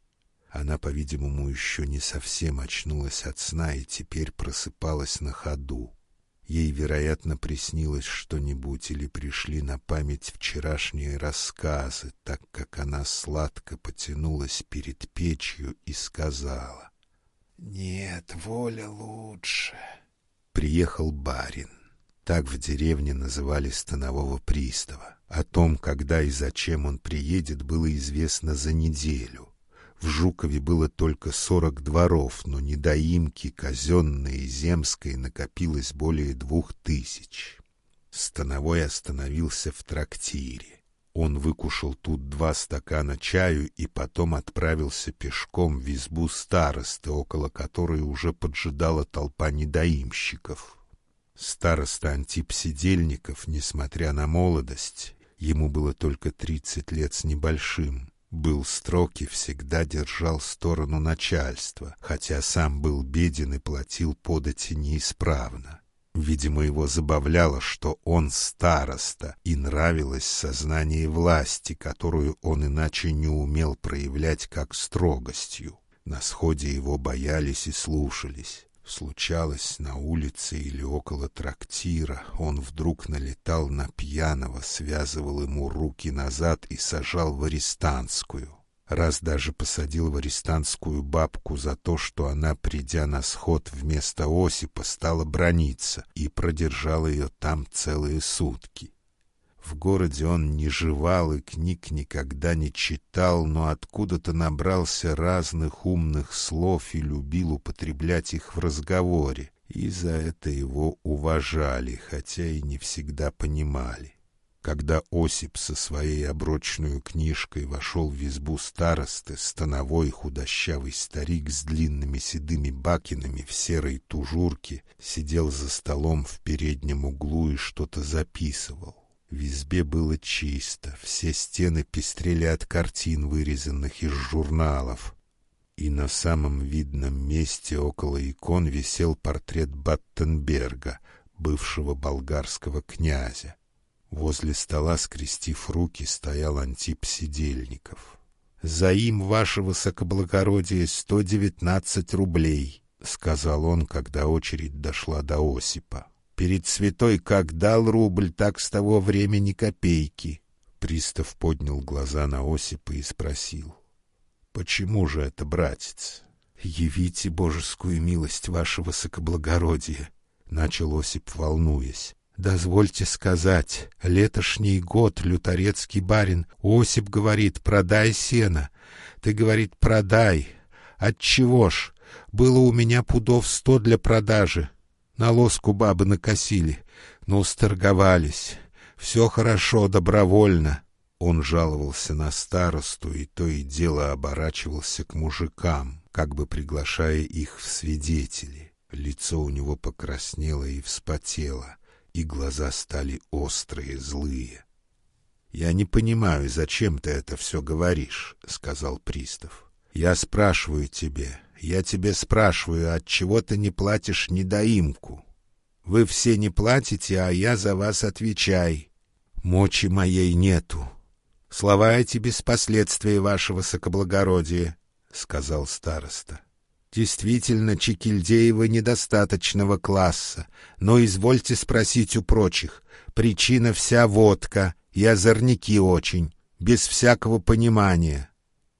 Она, по-видимому, еще не совсем очнулась от сна и теперь просыпалась на ходу. Ей, вероятно, приснилось что-нибудь или пришли на память вчерашние рассказы, так как она сладко потянулась перед печью и сказала. «Нет, воля лучше». Приехал барин. Так в деревне называли станового пристава. О том, когда и зачем он приедет, было известно за неделю. В Жукове было только сорок дворов, но недоимки казенной и земской накопилось более двух тысяч. Становой остановился в трактире. Он выкушал тут два стакана чаю и потом отправился пешком в избу старосты, около которой уже поджидала толпа недоимщиков. Староста Антип Сидельников, несмотря на молодость, ему было только тридцать лет с небольшим, был строг и всегда держал сторону начальства, хотя сам был беден и платил подати неисправно. Видимо, его забавляло, что он староста, и нравилось сознание власти, которую он иначе не умел проявлять как строгостью. На сходе его боялись и слушались. Случалось, на улице или около трактира он вдруг налетал на пьяного, связывал ему руки назад и сажал в арестантскую. Раз даже посадил в арестантскую бабку за то, что она, придя на сход вместо Осипа, стала брониться и продержал ее там целые сутки. В городе он не жевал и книг никогда не читал, но откуда-то набрался разных умных слов и любил употреблять их в разговоре, и за это его уважали, хотя и не всегда понимали. Когда Осип со своей оброчной книжкой вошел в избу старосты, становой худощавый старик с длинными седыми бакинами в серой тужурке сидел за столом в переднем углу и что-то записывал. В избе было чисто, все стены пестрели от картин, вырезанных из журналов. И на самом видном месте около икон висел портрет Баттенберга, бывшего болгарского князя. Возле стола, скрестив руки, стоял Антип Сидельников. «За им, ваше высокоблагородие, сто девятнадцать рублей», — сказал он, когда очередь дошла до Осипа. «Перед святой как дал рубль, так с того времени копейки». Пристав поднял глаза на Осипа и спросил. «Почему же это, братец?» «Явите божескую милость, ваше высокоблагородие», — начал Осип, волнуясь. Дозвольте сказать, летошний год люторецкий барин Осип говорит, продай сено. Ты, говорит, продай. Отчего ж? Было у меня пудов сто для продажи. На лоску бабы накосили, но сторговались. Все хорошо, добровольно. Он жаловался на старосту и то и дело оборачивался к мужикам, как бы приглашая их в свидетели. Лицо у него покраснело и вспотело и глаза стали острые, злые. — Я не понимаю, зачем ты это все говоришь, — сказал пристав. — Я спрашиваю тебе, я тебе спрашиваю, от чего ты не платишь недоимку? Вы все не платите, а я за вас отвечай. Мочи моей нету. Слова эти без последствий, ваше высокоблагородие, — сказал староста. Действительно, Чекильдеева недостаточного класса, но извольте спросить у прочих. Причина вся водка и озорники очень, без всякого понимания.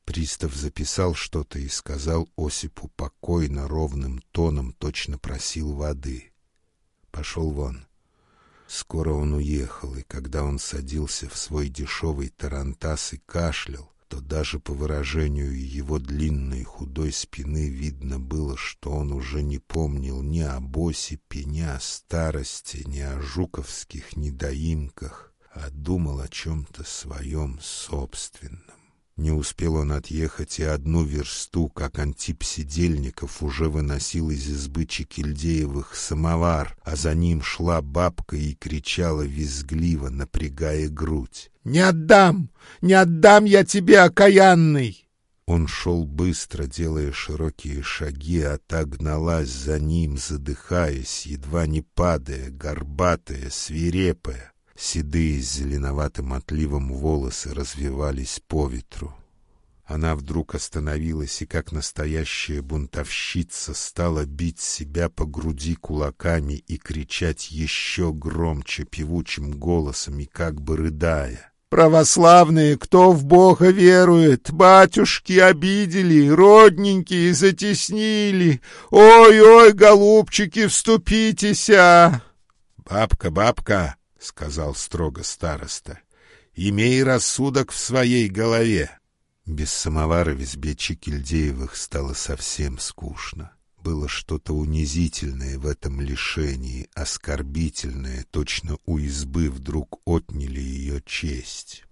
Пристав записал что-то и сказал Осипу покойно, ровным тоном, точно просил воды. Пошел вон. Скоро он уехал, и когда он садился в свой дешевый тарантас и кашлял, то даже по выражению его длинной худой спины видно было, что он уже не помнил ни о Осипе, ни о старости, ни о жуковских недоимках, а думал о чем-то своем собственном. Не успел он отъехать и одну версту, как Антип Сидельников уже выносил из избы Чекильдеевых самовар, а за ним шла бабка и кричала визгливо, напрягая грудь. «Не отдам! Не отдам я тебе, окаянный!» Он шел быстро, делая широкие шаги, а та гналась за ним, задыхаясь, едва не падая, горбатая, свирепая. Седые с зеленоватым отливом волосы развивались по ветру. Она вдруг остановилась и, как настоящая бунтовщица, стала бить себя по груди кулаками и кричать еще громче певучим голосом и как бы рыдая. «Православные, кто в Бога верует, батюшки обидели, родненькие затеснили. Ой-ой, голубчики, вступитеся!» «Бабка, бабка!» — сказал строго староста. — Имей рассудок в своей голове. Без самовара в избе Чекильдеевых стало совсем скучно. Было что-то унизительное в этом лишении, оскорбительное, точно у избы вдруг отняли ее честь.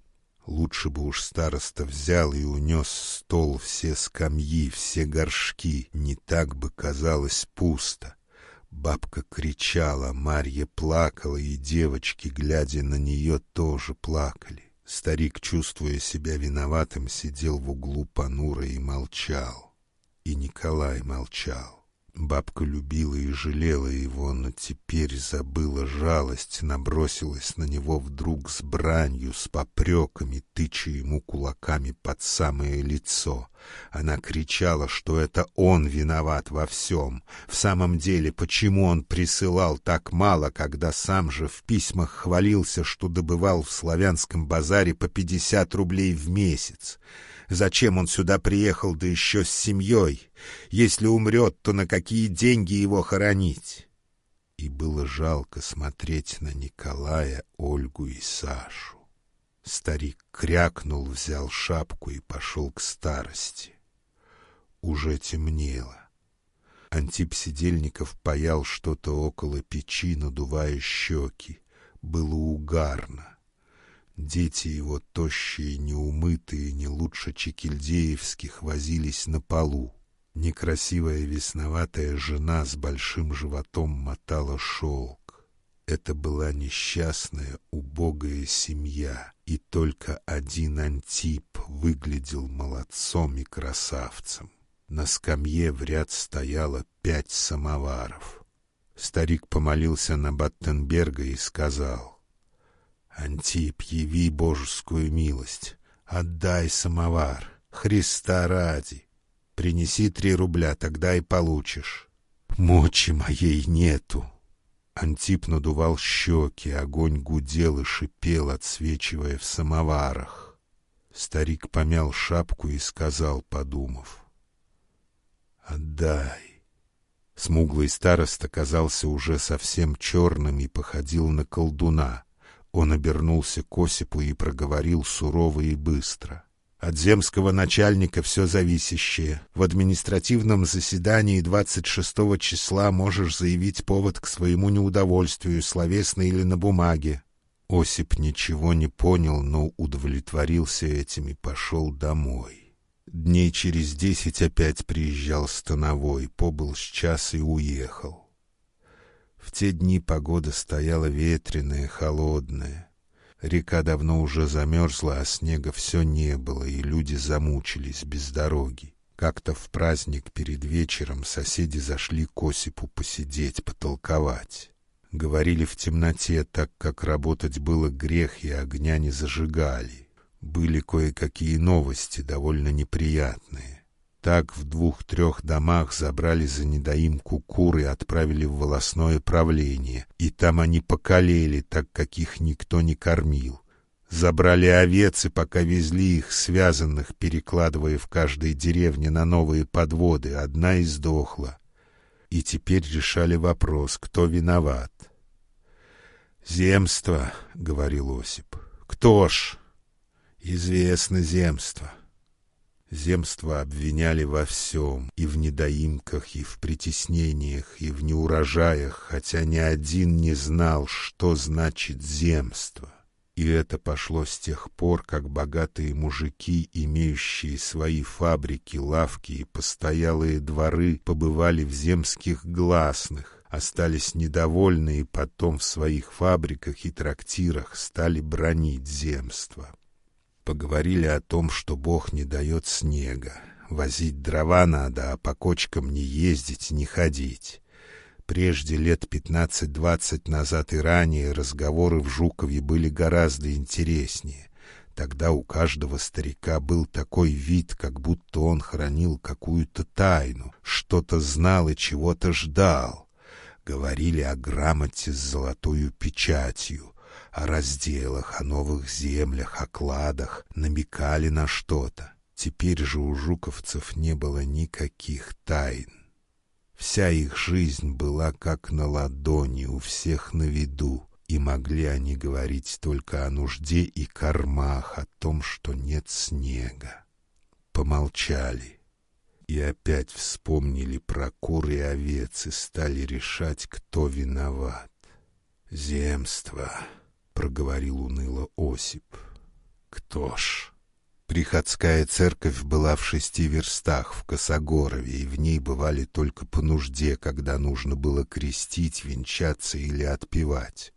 Лучше бы уж староста взял и унес стол, все скамьи, все горшки, не так бы казалось пусто. Бабка кричала, Марья плакала, и девочки, глядя на нее, тоже плакали. Старик, чувствуя себя виноватым, сидел в углу понуро и молчал. И Николай молчал. Бабка любила и жалела его, но теперь забыла жалость, набросилась на него вдруг с бранью, с попреками, тыча ему кулаками под самое лицо. Она кричала, что это он виноват во всем. В самом деле, почему он присылал так мало, когда сам же в письмах хвалился, что добывал в славянском базаре по пятьдесят рублей в месяц? Зачем он сюда приехал, да еще с семьей? Если умрет, то на какие деньги его хоронить? И было жалко смотреть на Николая, Ольгу и Сашу. Старик крякнул, взял шапку и пошел к старости. Уже темнело. Антип Сидельников паял что-то около печи, надувая щеки. Было угарно. Дети его, тощие, неумытые, не лучше чекильдеевских, возились на полу. Некрасивая весноватая жена с большим животом мотала шелк. Это была несчастная, убогая семья, и только один Антип выглядел молодцом и красавцем. На скамье в ряд стояло пять самоваров. Старик помолился на Баттенберга и сказал, «Антип, яви божескую милость, отдай самовар, Христа ради. Принеси три рубля, тогда и получишь». «Мочи моей нету!» Антип надувал щеки, огонь гудел и шипел, отсвечивая в самоварах. Старик помял шапку и сказал, подумав, Отдай. Смуглый староста казался уже совсем черным и походил на колдуна. Он обернулся к Осипу и проговорил сурово и быстро. От земского начальника все зависящее. В административном заседании 26 числа можешь заявить повод к своему неудовольствию, словесно или на бумаге. Осип ничего не понял, но удовлетворился этим и пошел домой. Дней через десять опять приезжал Становой, побыл с час и уехал. В те дни погода стояла ветреная, холодная. Река давно уже замерзла, а снега все не было, и люди замучились без дороги. Как-то в праздник перед вечером соседи зашли к Осипу посидеть, потолковать. Говорили в темноте, так как работать было грех, и огня не зажигали были кое-какие новости, довольно неприятные. Так в двух-трех домах забрали за недоимку кур и отправили в волосное правление, и там они покалели, так как их никто не кормил. Забрали овец и пока везли их связанных, перекладывая в каждой деревне на новые подводы, одна издохла. И теперь решали вопрос, кто виноват. «Земство», — говорил Осип. «Кто ж?» Известно земство. Земство обвиняли во всем, и в недоимках, и в притеснениях, и в неурожаях, хотя ни один не знал, что значит земство. И это пошло с тех пор, как богатые мужики, имеющие свои фабрики, лавки и постоялые дворы, побывали в земских гласных, остались недовольны и потом в своих фабриках и трактирах стали бронить земство. Поговорили о том, что Бог не дает снега. Возить дрова надо, а по кочкам не ездить, не ходить. Прежде лет пятнадцать-двадцать назад и ранее разговоры в Жукове были гораздо интереснее. Тогда у каждого старика был такой вид, как будто он хранил какую-то тайну, что-то знал и чего-то ждал. Говорили о грамоте с золотою печатью, о разделах, о новых землях, о кладах, намекали на что-то. Теперь же у жуковцев не было никаких тайн. Вся их жизнь была как на ладони, у всех на виду, и могли они говорить только о нужде и кормах, о том, что нет снега. Помолчали и опять вспомнили про кур и овец и стали решать, кто виноват. Земство. — проговорил уныло Осип. «Кто ж?» Приходская церковь была в шести верстах в Косогорове, и в ней бывали только по нужде, когда нужно было крестить, венчаться или отпевать.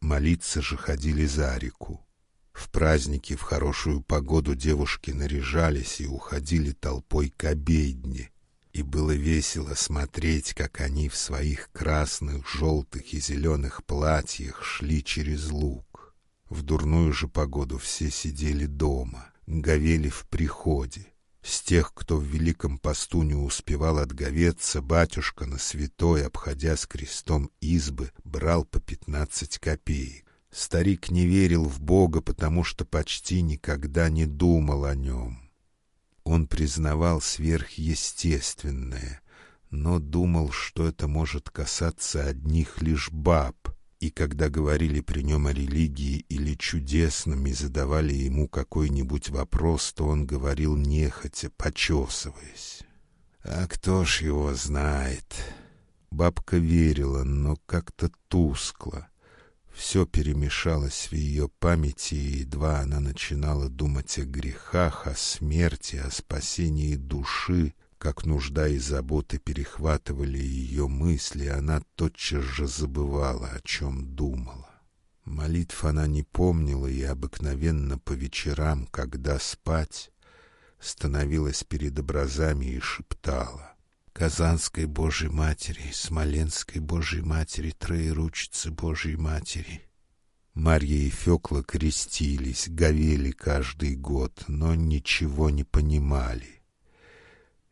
Молиться же ходили за реку. В праздники в хорошую погоду девушки наряжались и уходили толпой к обедне, и было весело смотреть, как они в своих красных, желтых и зеленых платьях шли через луг. В дурную же погоду все сидели дома, говели в приходе. С тех, кто в Великом посту не успевал отговеться, батюшка на святой, обходя с крестом избы, брал по пятнадцать копеек. Старик не верил в Бога, потому что почти никогда не думал о нем. Он признавал сверхъестественное, но думал, что это может касаться одних лишь баб, и когда говорили при нем о религии или чудесном и задавали ему какой-нибудь вопрос, то он говорил нехотя, почесываясь. «А кто ж его знает?» Бабка верила, но как-то тускло. Все перемешалось в ее памяти, и едва она начинала думать о грехах, о смерти, о спасении души, как нужда и заботы перехватывали ее мысли, она тотчас же забывала, о чем думала. Молитв она не помнила и обыкновенно по вечерам, когда спать, становилась перед образами и шептала. Казанской Божьей Матери, Смоленской Божьей Матери, Троеручицы Божьей Матери. Марья и Фёкла крестились, говели каждый год, но ничего не понимали.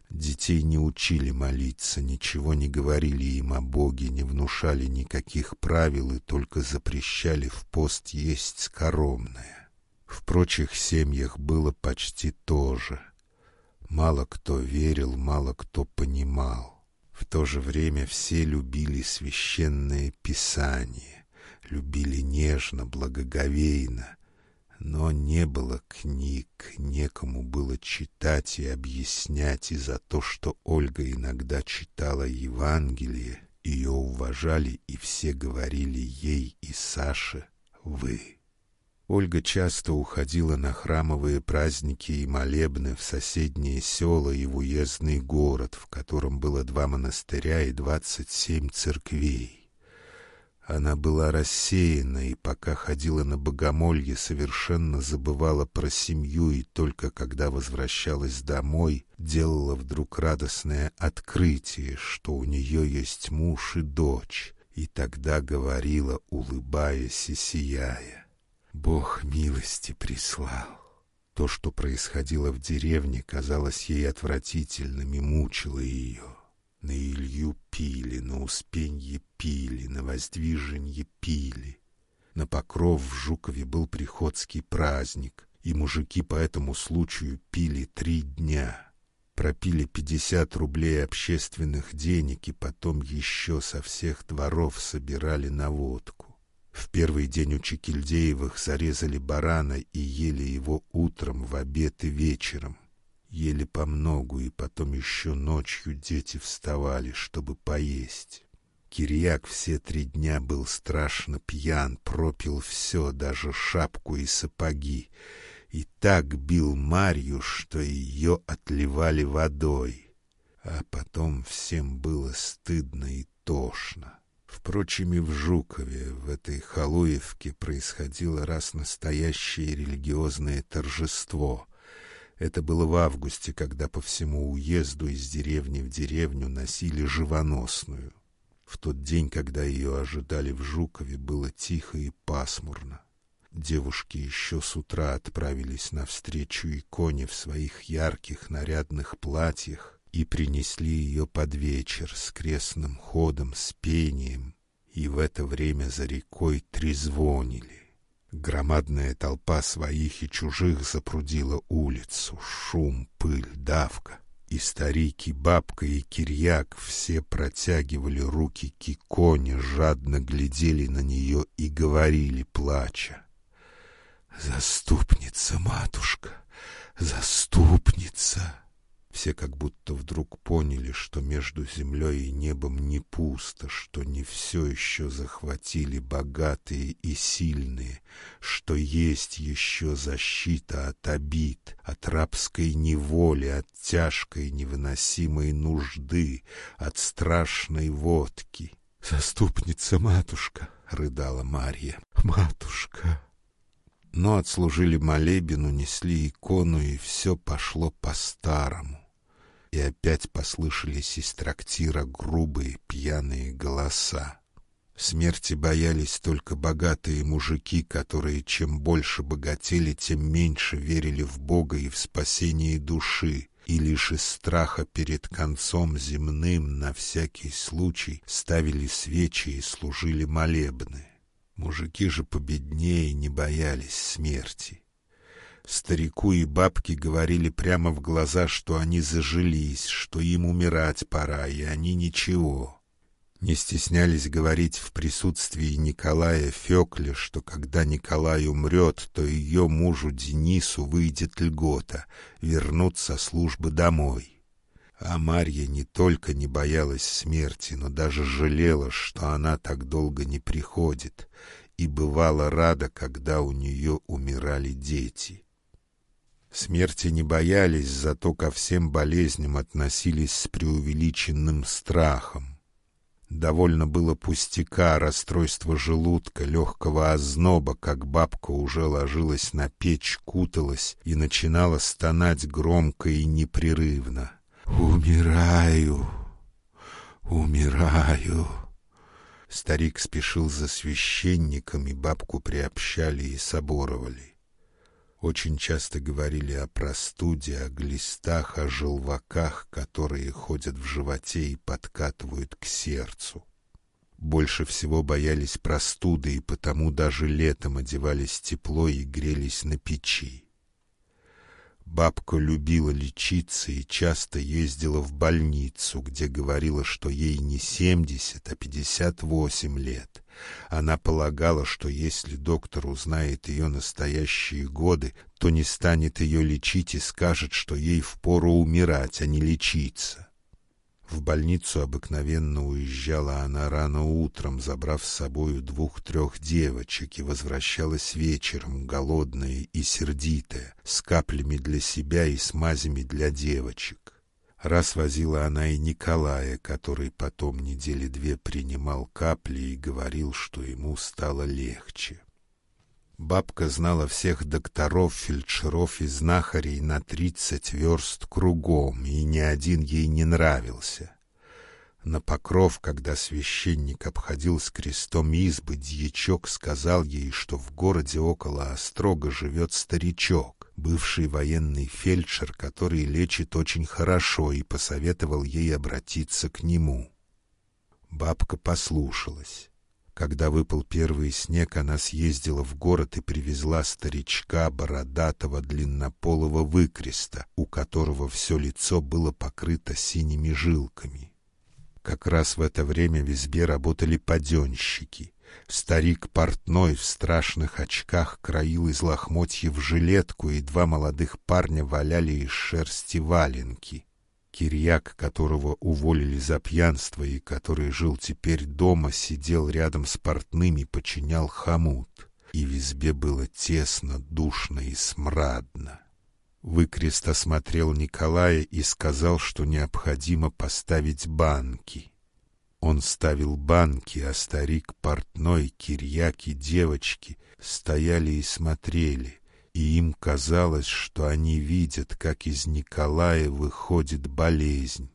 Детей не учили молиться, ничего не говорили им о Боге, не внушали никаких правил и только запрещали в пост есть скоромное. В прочих семьях было почти то же. Мало кто верил, мало кто понимал. В то же время все любили священное писание, любили нежно, благоговейно, но не было книг, некому было читать и объяснять, и за то, что Ольга иногда читала Евангелие, ее уважали и все говорили ей и Саше «вы». Ольга часто уходила на храмовые праздники и молебны в соседние села и в уездный город, в котором было два монастыря и двадцать семь церквей. Она была рассеяна и пока ходила на богомолье, совершенно забывала про семью и только когда возвращалась домой, делала вдруг радостное открытие, что у нее есть муж и дочь, и тогда говорила, улыбаясь и сияя. Бог милости прислал. То, что происходило в деревне, казалось ей отвратительным и мучило ее. На Илью пили, на Успенье пили, на Воздвиженье пили. На Покров в Жукове был приходский праздник, и мужики по этому случаю пили три дня. Пропили пятьдесят рублей общественных денег и потом еще со всех дворов собирали на водку. В первый день у Чекильдеевых зарезали барана и ели его утром, в обед и вечером. Ели по многу, и потом еще ночью дети вставали, чтобы поесть. Кирьяк все три дня был страшно пьян, пропил все, даже шапку и сапоги, и так бил Марью, что ее отливали водой. А потом всем было стыдно и тошно. Впрочем, и в Жукове, в этой Халуевке, происходило раз настоящее религиозное торжество. Это было в августе, когда по всему уезду из деревни в деревню носили живоносную. В тот день, когда ее ожидали в Жукове, было тихо и пасмурно. Девушки еще с утра отправились навстречу иконе в своих ярких нарядных платьях и принесли ее под вечер с крестным ходом, с пением, и в это время за рекой трезвонили. Громадная толпа своих и чужих запрудила улицу. Шум, пыль, давка. И старики, бабка, и кирьяк все протягивали руки к иконе, жадно глядели на нее и говорили, плача. «Заступница, матушка, заступница!» Все как будто вдруг поняли, что между землей и небом не пусто, что не все еще захватили богатые и сильные, что есть еще защита от обид, от рабской неволи, от тяжкой невыносимой нужды, от страшной водки. «Заступница, матушка!» — рыдала Марья. «Матушка!» Но отслужили молебен, унесли икону, и все пошло по-старому и опять послышались из трактира грубые пьяные голоса. Смерти боялись только богатые мужики, которые чем больше богатели, тем меньше верили в Бога и в спасение души, и лишь из страха перед концом земным на всякий случай ставили свечи и служили молебны. Мужики же победнее не боялись смерти. Старику и бабке говорили прямо в глаза, что они зажились, что им умирать пора, и они ничего. Не стеснялись говорить в присутствии Николая Фёкля, что когда Николай умрет, то ее мужу Денису выйдет льгота вернуться со службы домой. А Марья не только не боялась смерти, но даже жалела, что она так долго не приходит, и бывала рада, когда у нее умирали дети. Смерти не боялись, зато ко всем болезням относились с преувеличенным страхом. Довольно было пустяка, расстройства желудка, легкого озноба, как бабка уже ложилась на печь, куталась и начинала стонать громко и непрерывно. «Умираю! Умираю!» Старик спешил за священником, и бабку приобщали и соборовали. Очень часто говорили о простуде, о глистах, о желваках, которые ходят в животе и подкатывают к сердцу. Больше всего боялись простуды, и потому даже летом одевались тепло и грелись на печи. Бабка любила лечиться и часто ездила в больницу, где говорила, что ей не семьдесят, а пятьдесят восемь лет. Она полагала, что если доктор узнает ее настоящие годы, то не станет ее лечить и скажет, что ей впору умирать, а не лечиться. В больницу обыкновенно уезжала она рано утром, забрав с собою двух-трех девочек, и возвращалась вечером, голодная и сердитая, с каплями для себя и смазями для девочек. Раз возила она и Николая, который потом недели две принимал капли и говорил, что ему стало легче. Бабка знала всех докторов, фельдшеров и знахарей на тридцать верст кругом, и ни один ей не нравился. На покров, когда священник обходил с крестом избы, дьячок сказал ей, что в городе около Острога живет старичок, бывший военный фельдшер, который лечит очень хорошо, и посоветовал ей обратиться к нему. Бабка послушалась. Когда выпал первый снег, она съездила в город и привезла старичка бородатого длиннополого выкреста, у которого все лицо было покрыто синими жилками. Как раз в это время в избе работали паденщики. Старик портной в страшных очках краил из лохмотьев жилетку, и два молодых парня валяли из шерсти валенки. Кирьяк, которого уволили за пьянство и который жил теперь дома, сидел рядом с портным и починял хомут. И в избе было тесно, душно и смрадно. Выкрест осмотрел Николая и сказал, что необходимо поставить банки. Он ставил банки, а старик, портной, кирьяки, девочки стояли и смотрели и им казалось, что они видят, как из Николая выходит болезнь.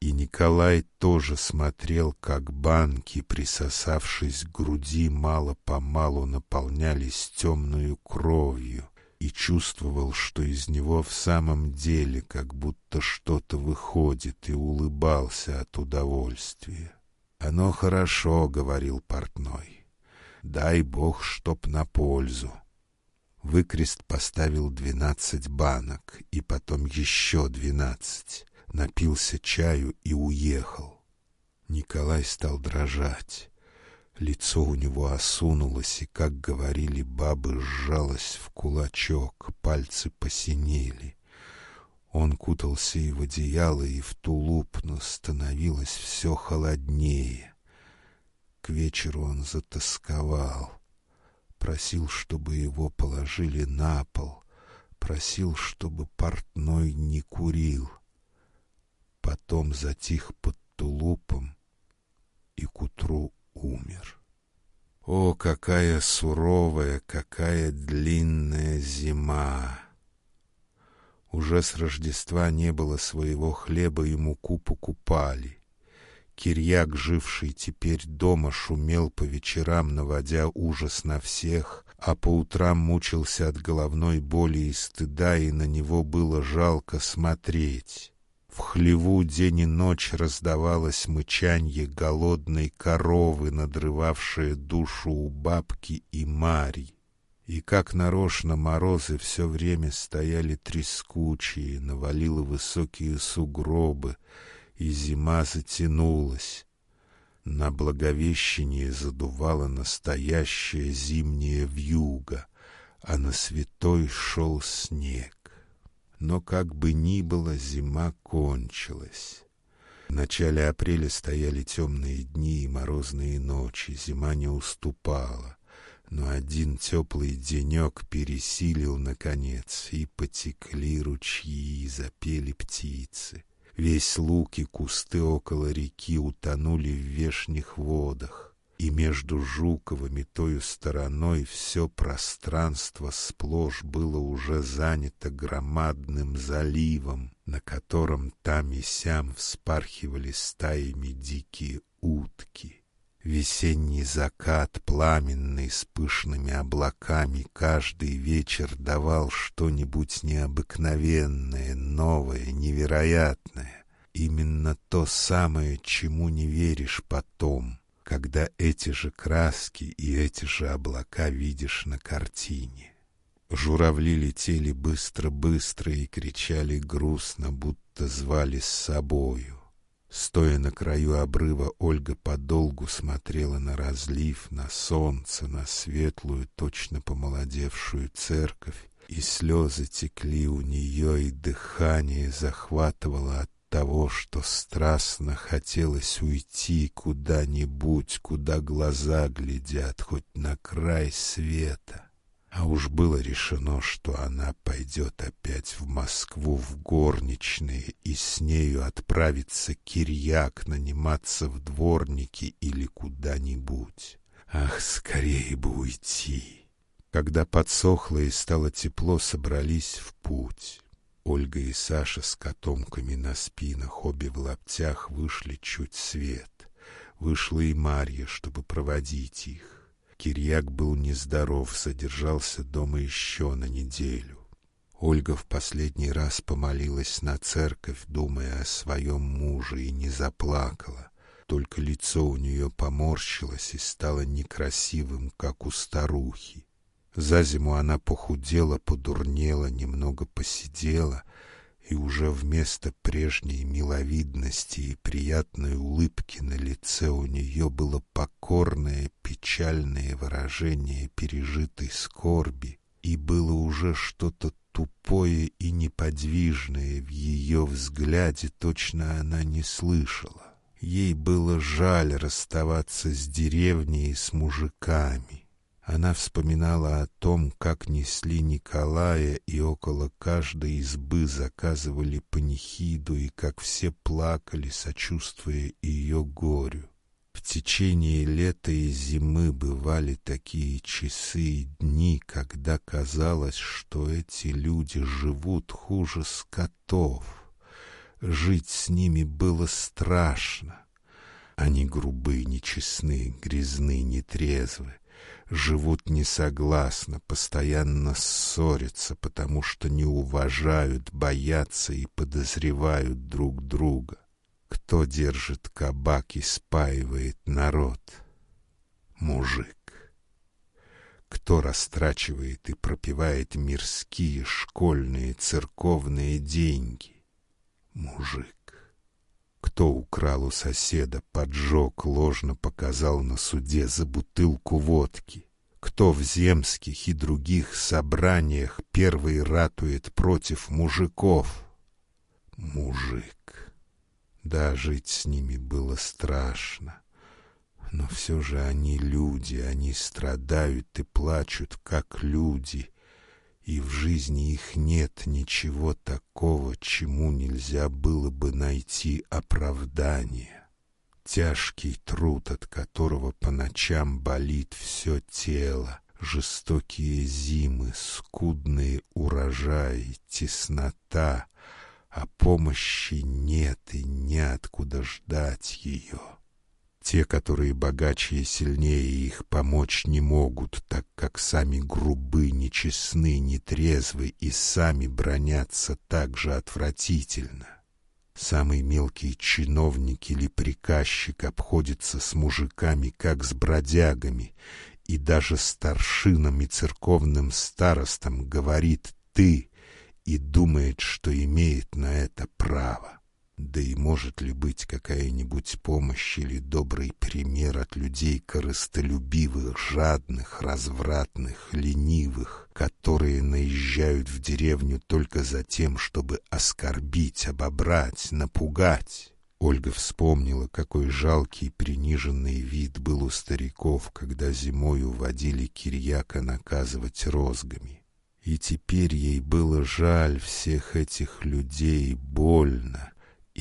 И Николай тоже смотрел, как банки, присосавшись к груди, мало-помалу наполнялись темную кровью, и чувствовал, что из него в самом деле как будто что-то выходит, и улыбался от удовольствия. «Оно хорошо», — говорил портной. «Дай Бог, чтоб на пользу». Выкрест поставил двенадцать банок и потом еще двенадцать, напился чаю и уехал. Николай стал дрожать. Лицо у него осунулось, и, как говорили бабы, сжалось в кулачок, пальцы посинели. Он кутался и в одеяло, и в тулуп, но становилось все холоднее. К вечеру он затасковал просил, чтобы его положили на пол, просил, чтобы портной не курил. Потом затих под тулупом и к утру умер. О, какая суровая, какая длинная зима! Уже с Рождества не было своего хлеба, и муку покупали. Кирьяк, живший теперь дома, шумел по вечерам, наводя ужас на всех, а по утрам мучился от головной боли и стыда, и на него было жалко смотреть. В хлеву день и ночь раздавалось мычанье голодной коровы, надрывавшее душу у бабки и Мари. И как нарочно морозы все время стояли трескучие, навалило высокие сугробы, и зима затянулась. На Благовещение задувала настоящая зимняя вьюга, а на Святой шел снег. Но как бы ни было, зима кончилась. В начале апреля стояли темные дни и морозные ночи, зима не уступала. Но один теплый денек пересилил, наконец, и потекли ручьи, и запели птицы. Весь луг и кусты около реки утонули в вешних водах, и между Жуковыми тою стороной все пространство сплошь было уже занято громадным заливом, на котором там и сям вспархивали стаями дикие утки. Весенний закат, пламенный, с пышными облаками, каждый вечер давал что-нибудь необыкновенное, новое, невероятное. Именно то самое, чему не веришь потом, когда эти же краски и эти же облака видишь на картине. Журавли летели быстро-быстро и кричали грустно, будто звали с собою. Стоя на краю обрыва, Ольга подолгу смотрела на разлив, на солнце, на светлую, точно помолодевшую церковь, и слезы текли у нее, и дыхание захватывало от того, что страстно хотелось уйти куда-нибудь, куда глаза глядят, хоть на край света. А уж было решено, что она пойдет опять в Москву в горничные и с нею отправится Кирьяк наниматься в дворники или куда-нибудь. Ах, скорее бы уйти! Когда подсохло и стало тепло, собрались в путь. Ольга и Саша с котомками на спинах, обе в лаптях, вышли чуть свет. Вышла и Марья, чтобы проводить их. Кирьяк был нездоров, содержался дома еще на неделю. Ольга в последний раз помолилась на церковь, думая о своем муже, и не заплакала. Только лицо у нее поморщилось и стало некрасивым, как у старухи. За зиму она похудела, подурнела, немного посидела — и уже вместо прежней миловидности и приятной улыбки на лице у нее было покорное печальное выражение пережитой скорби, и было уже что-то тупое и неподвижное в ее взгляде, точно она не слышала. Ей было жаль расставаться с деревней и с мужиками. Она вспоминала о том, как несли Николая и около каждой избы заказывали панихиду, и как все плакали, сочувствуя ее горю. В течение лета и зимы бывали такие часы и дни, когда казалось, что эти люди живут хуже скотов. Жить с ними было страшно. Они грубы, нечестны, грязны, нетрезвы живут несогласно, постоянно ссорятся, потому что не уважают, боятся и подозревают друг друга. Кто держит кабак и спаивает народ? Мужик. Кто растрачивает и пропивает мирские, школьные, церковные деньги? Мужик. Кто украл у соседа, поджег, ложно показал на суде за бутылку водки? Кто в земских и других собраниях первый ратует против мужиков? Мужик. Да, жить с ними было страшно. Но все же они люди, они страдают и плачут, как люди, и в жизни их нет ничего такого, чему нельзя было бы найти оправдание. Тяжкий труд, от которого по ночам болит все тело, жестокие зимы, скудные урожаи, теснота, а помощи нет и неоткуда ждать ее. Те, которые богаче и сильнее их, помочь не могут, так как сами грубы, нечестны, нетрезвы и сами бронятся так же отвратительно. Самый мелкий чиновник или приказчик обходится с мужиками, как с бродягами, и даже старшинам и церковным старостам говорит «ты» и думает, что имеет на это право. Да и может ли быть какая-нибудь помощь или добрый пример от людей корыстолюбивых, жадных, развратных, ленивых, которые наезжают в деревню только за тем, чтобы оскорбить, обобрать, напугать? Ольга вспомнила, какой жалкий приниженный вид был у стариков, когда зимой уводили Кирьяка наказывать розгами. И теперь ей было жаль всех этих людей, больно,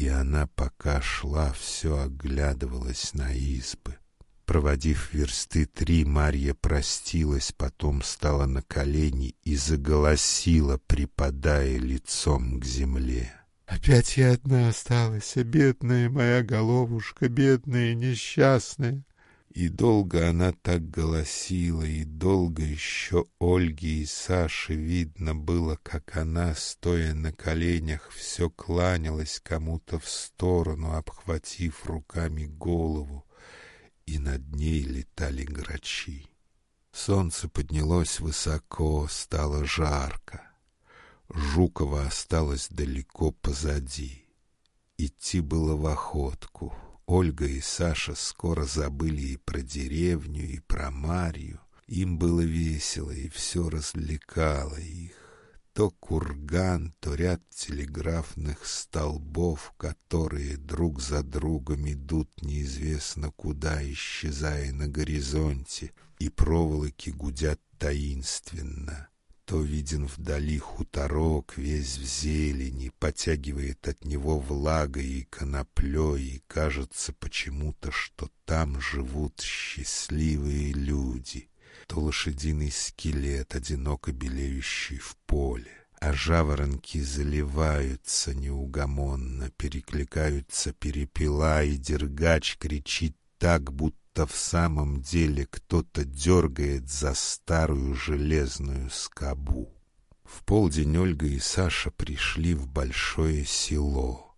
и она, пока шла, все оглядывалась на избы. Проводив версты три, Марья простилась, потом стала на колени и заголосила, припадая лицом к земле. «Опять я одна осталась, бедная моя головушка, бедная несчастная!» И долго она так голосила, и долго еще Ольге и Саше видно было, как она, стоя на коленях, все кланялась кому-то в сторону, обхватив руками голову, и над ней летали грачи. Солнце поднялось высоко, стало жарко. Жукова осталось далеко позади. Идти было в охотку — Ольга и Саша скоро забыли и про деревню, и про Марью. Им было весело, и все развлекало их. То курган, то ряд телеграфных столбов, которые друг за другом идут неизвестно куда, исчезая на горизонте, и проволоки гудят таинственно. То виден вдали хуторок, весь в зелени, потягивает от него влагой и коноплей, и кажется почему-то, что там живут счастливые люди. То лошадиный скелет, одиноко белеющий в поле а жаворонки заливаются неугомонно, перекликаются перепела, и дергач кричит так, будто будто в самом деле кто-то дергает за старую железную скобу. В полдень Ольга и Саша пришли в большое село.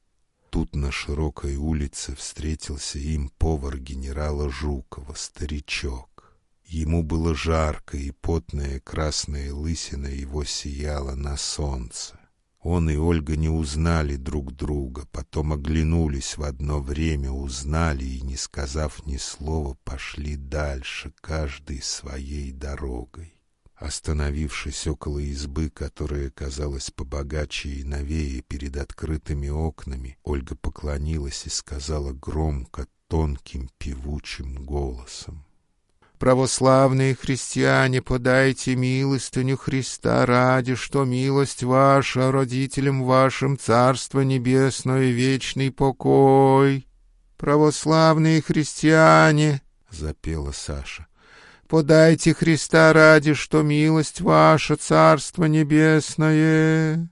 Тут на широкой улице встретился им повар генерала Жукова, старичок. Ему было жарко, и потная красная лысина его сияла на солнце. Он и Ольга не узнали друг друга, потом оглянулись в одно время, узнали и, не сказав ни слова, пошли дальше, каждый своей дорогой. Остановившись около избы, которая казалась побогаче и новее перед открытыми окнами, Ольга поклонилась и сказала громко, тонким певучим голосом православные христиане, подайте милостыню Христа ради, что милость ваша родителям вашим Царство Небесное вечный покой. Православные христиане, — запела Саша, — подайте Христа ради, что милость ваша Царство Небесное.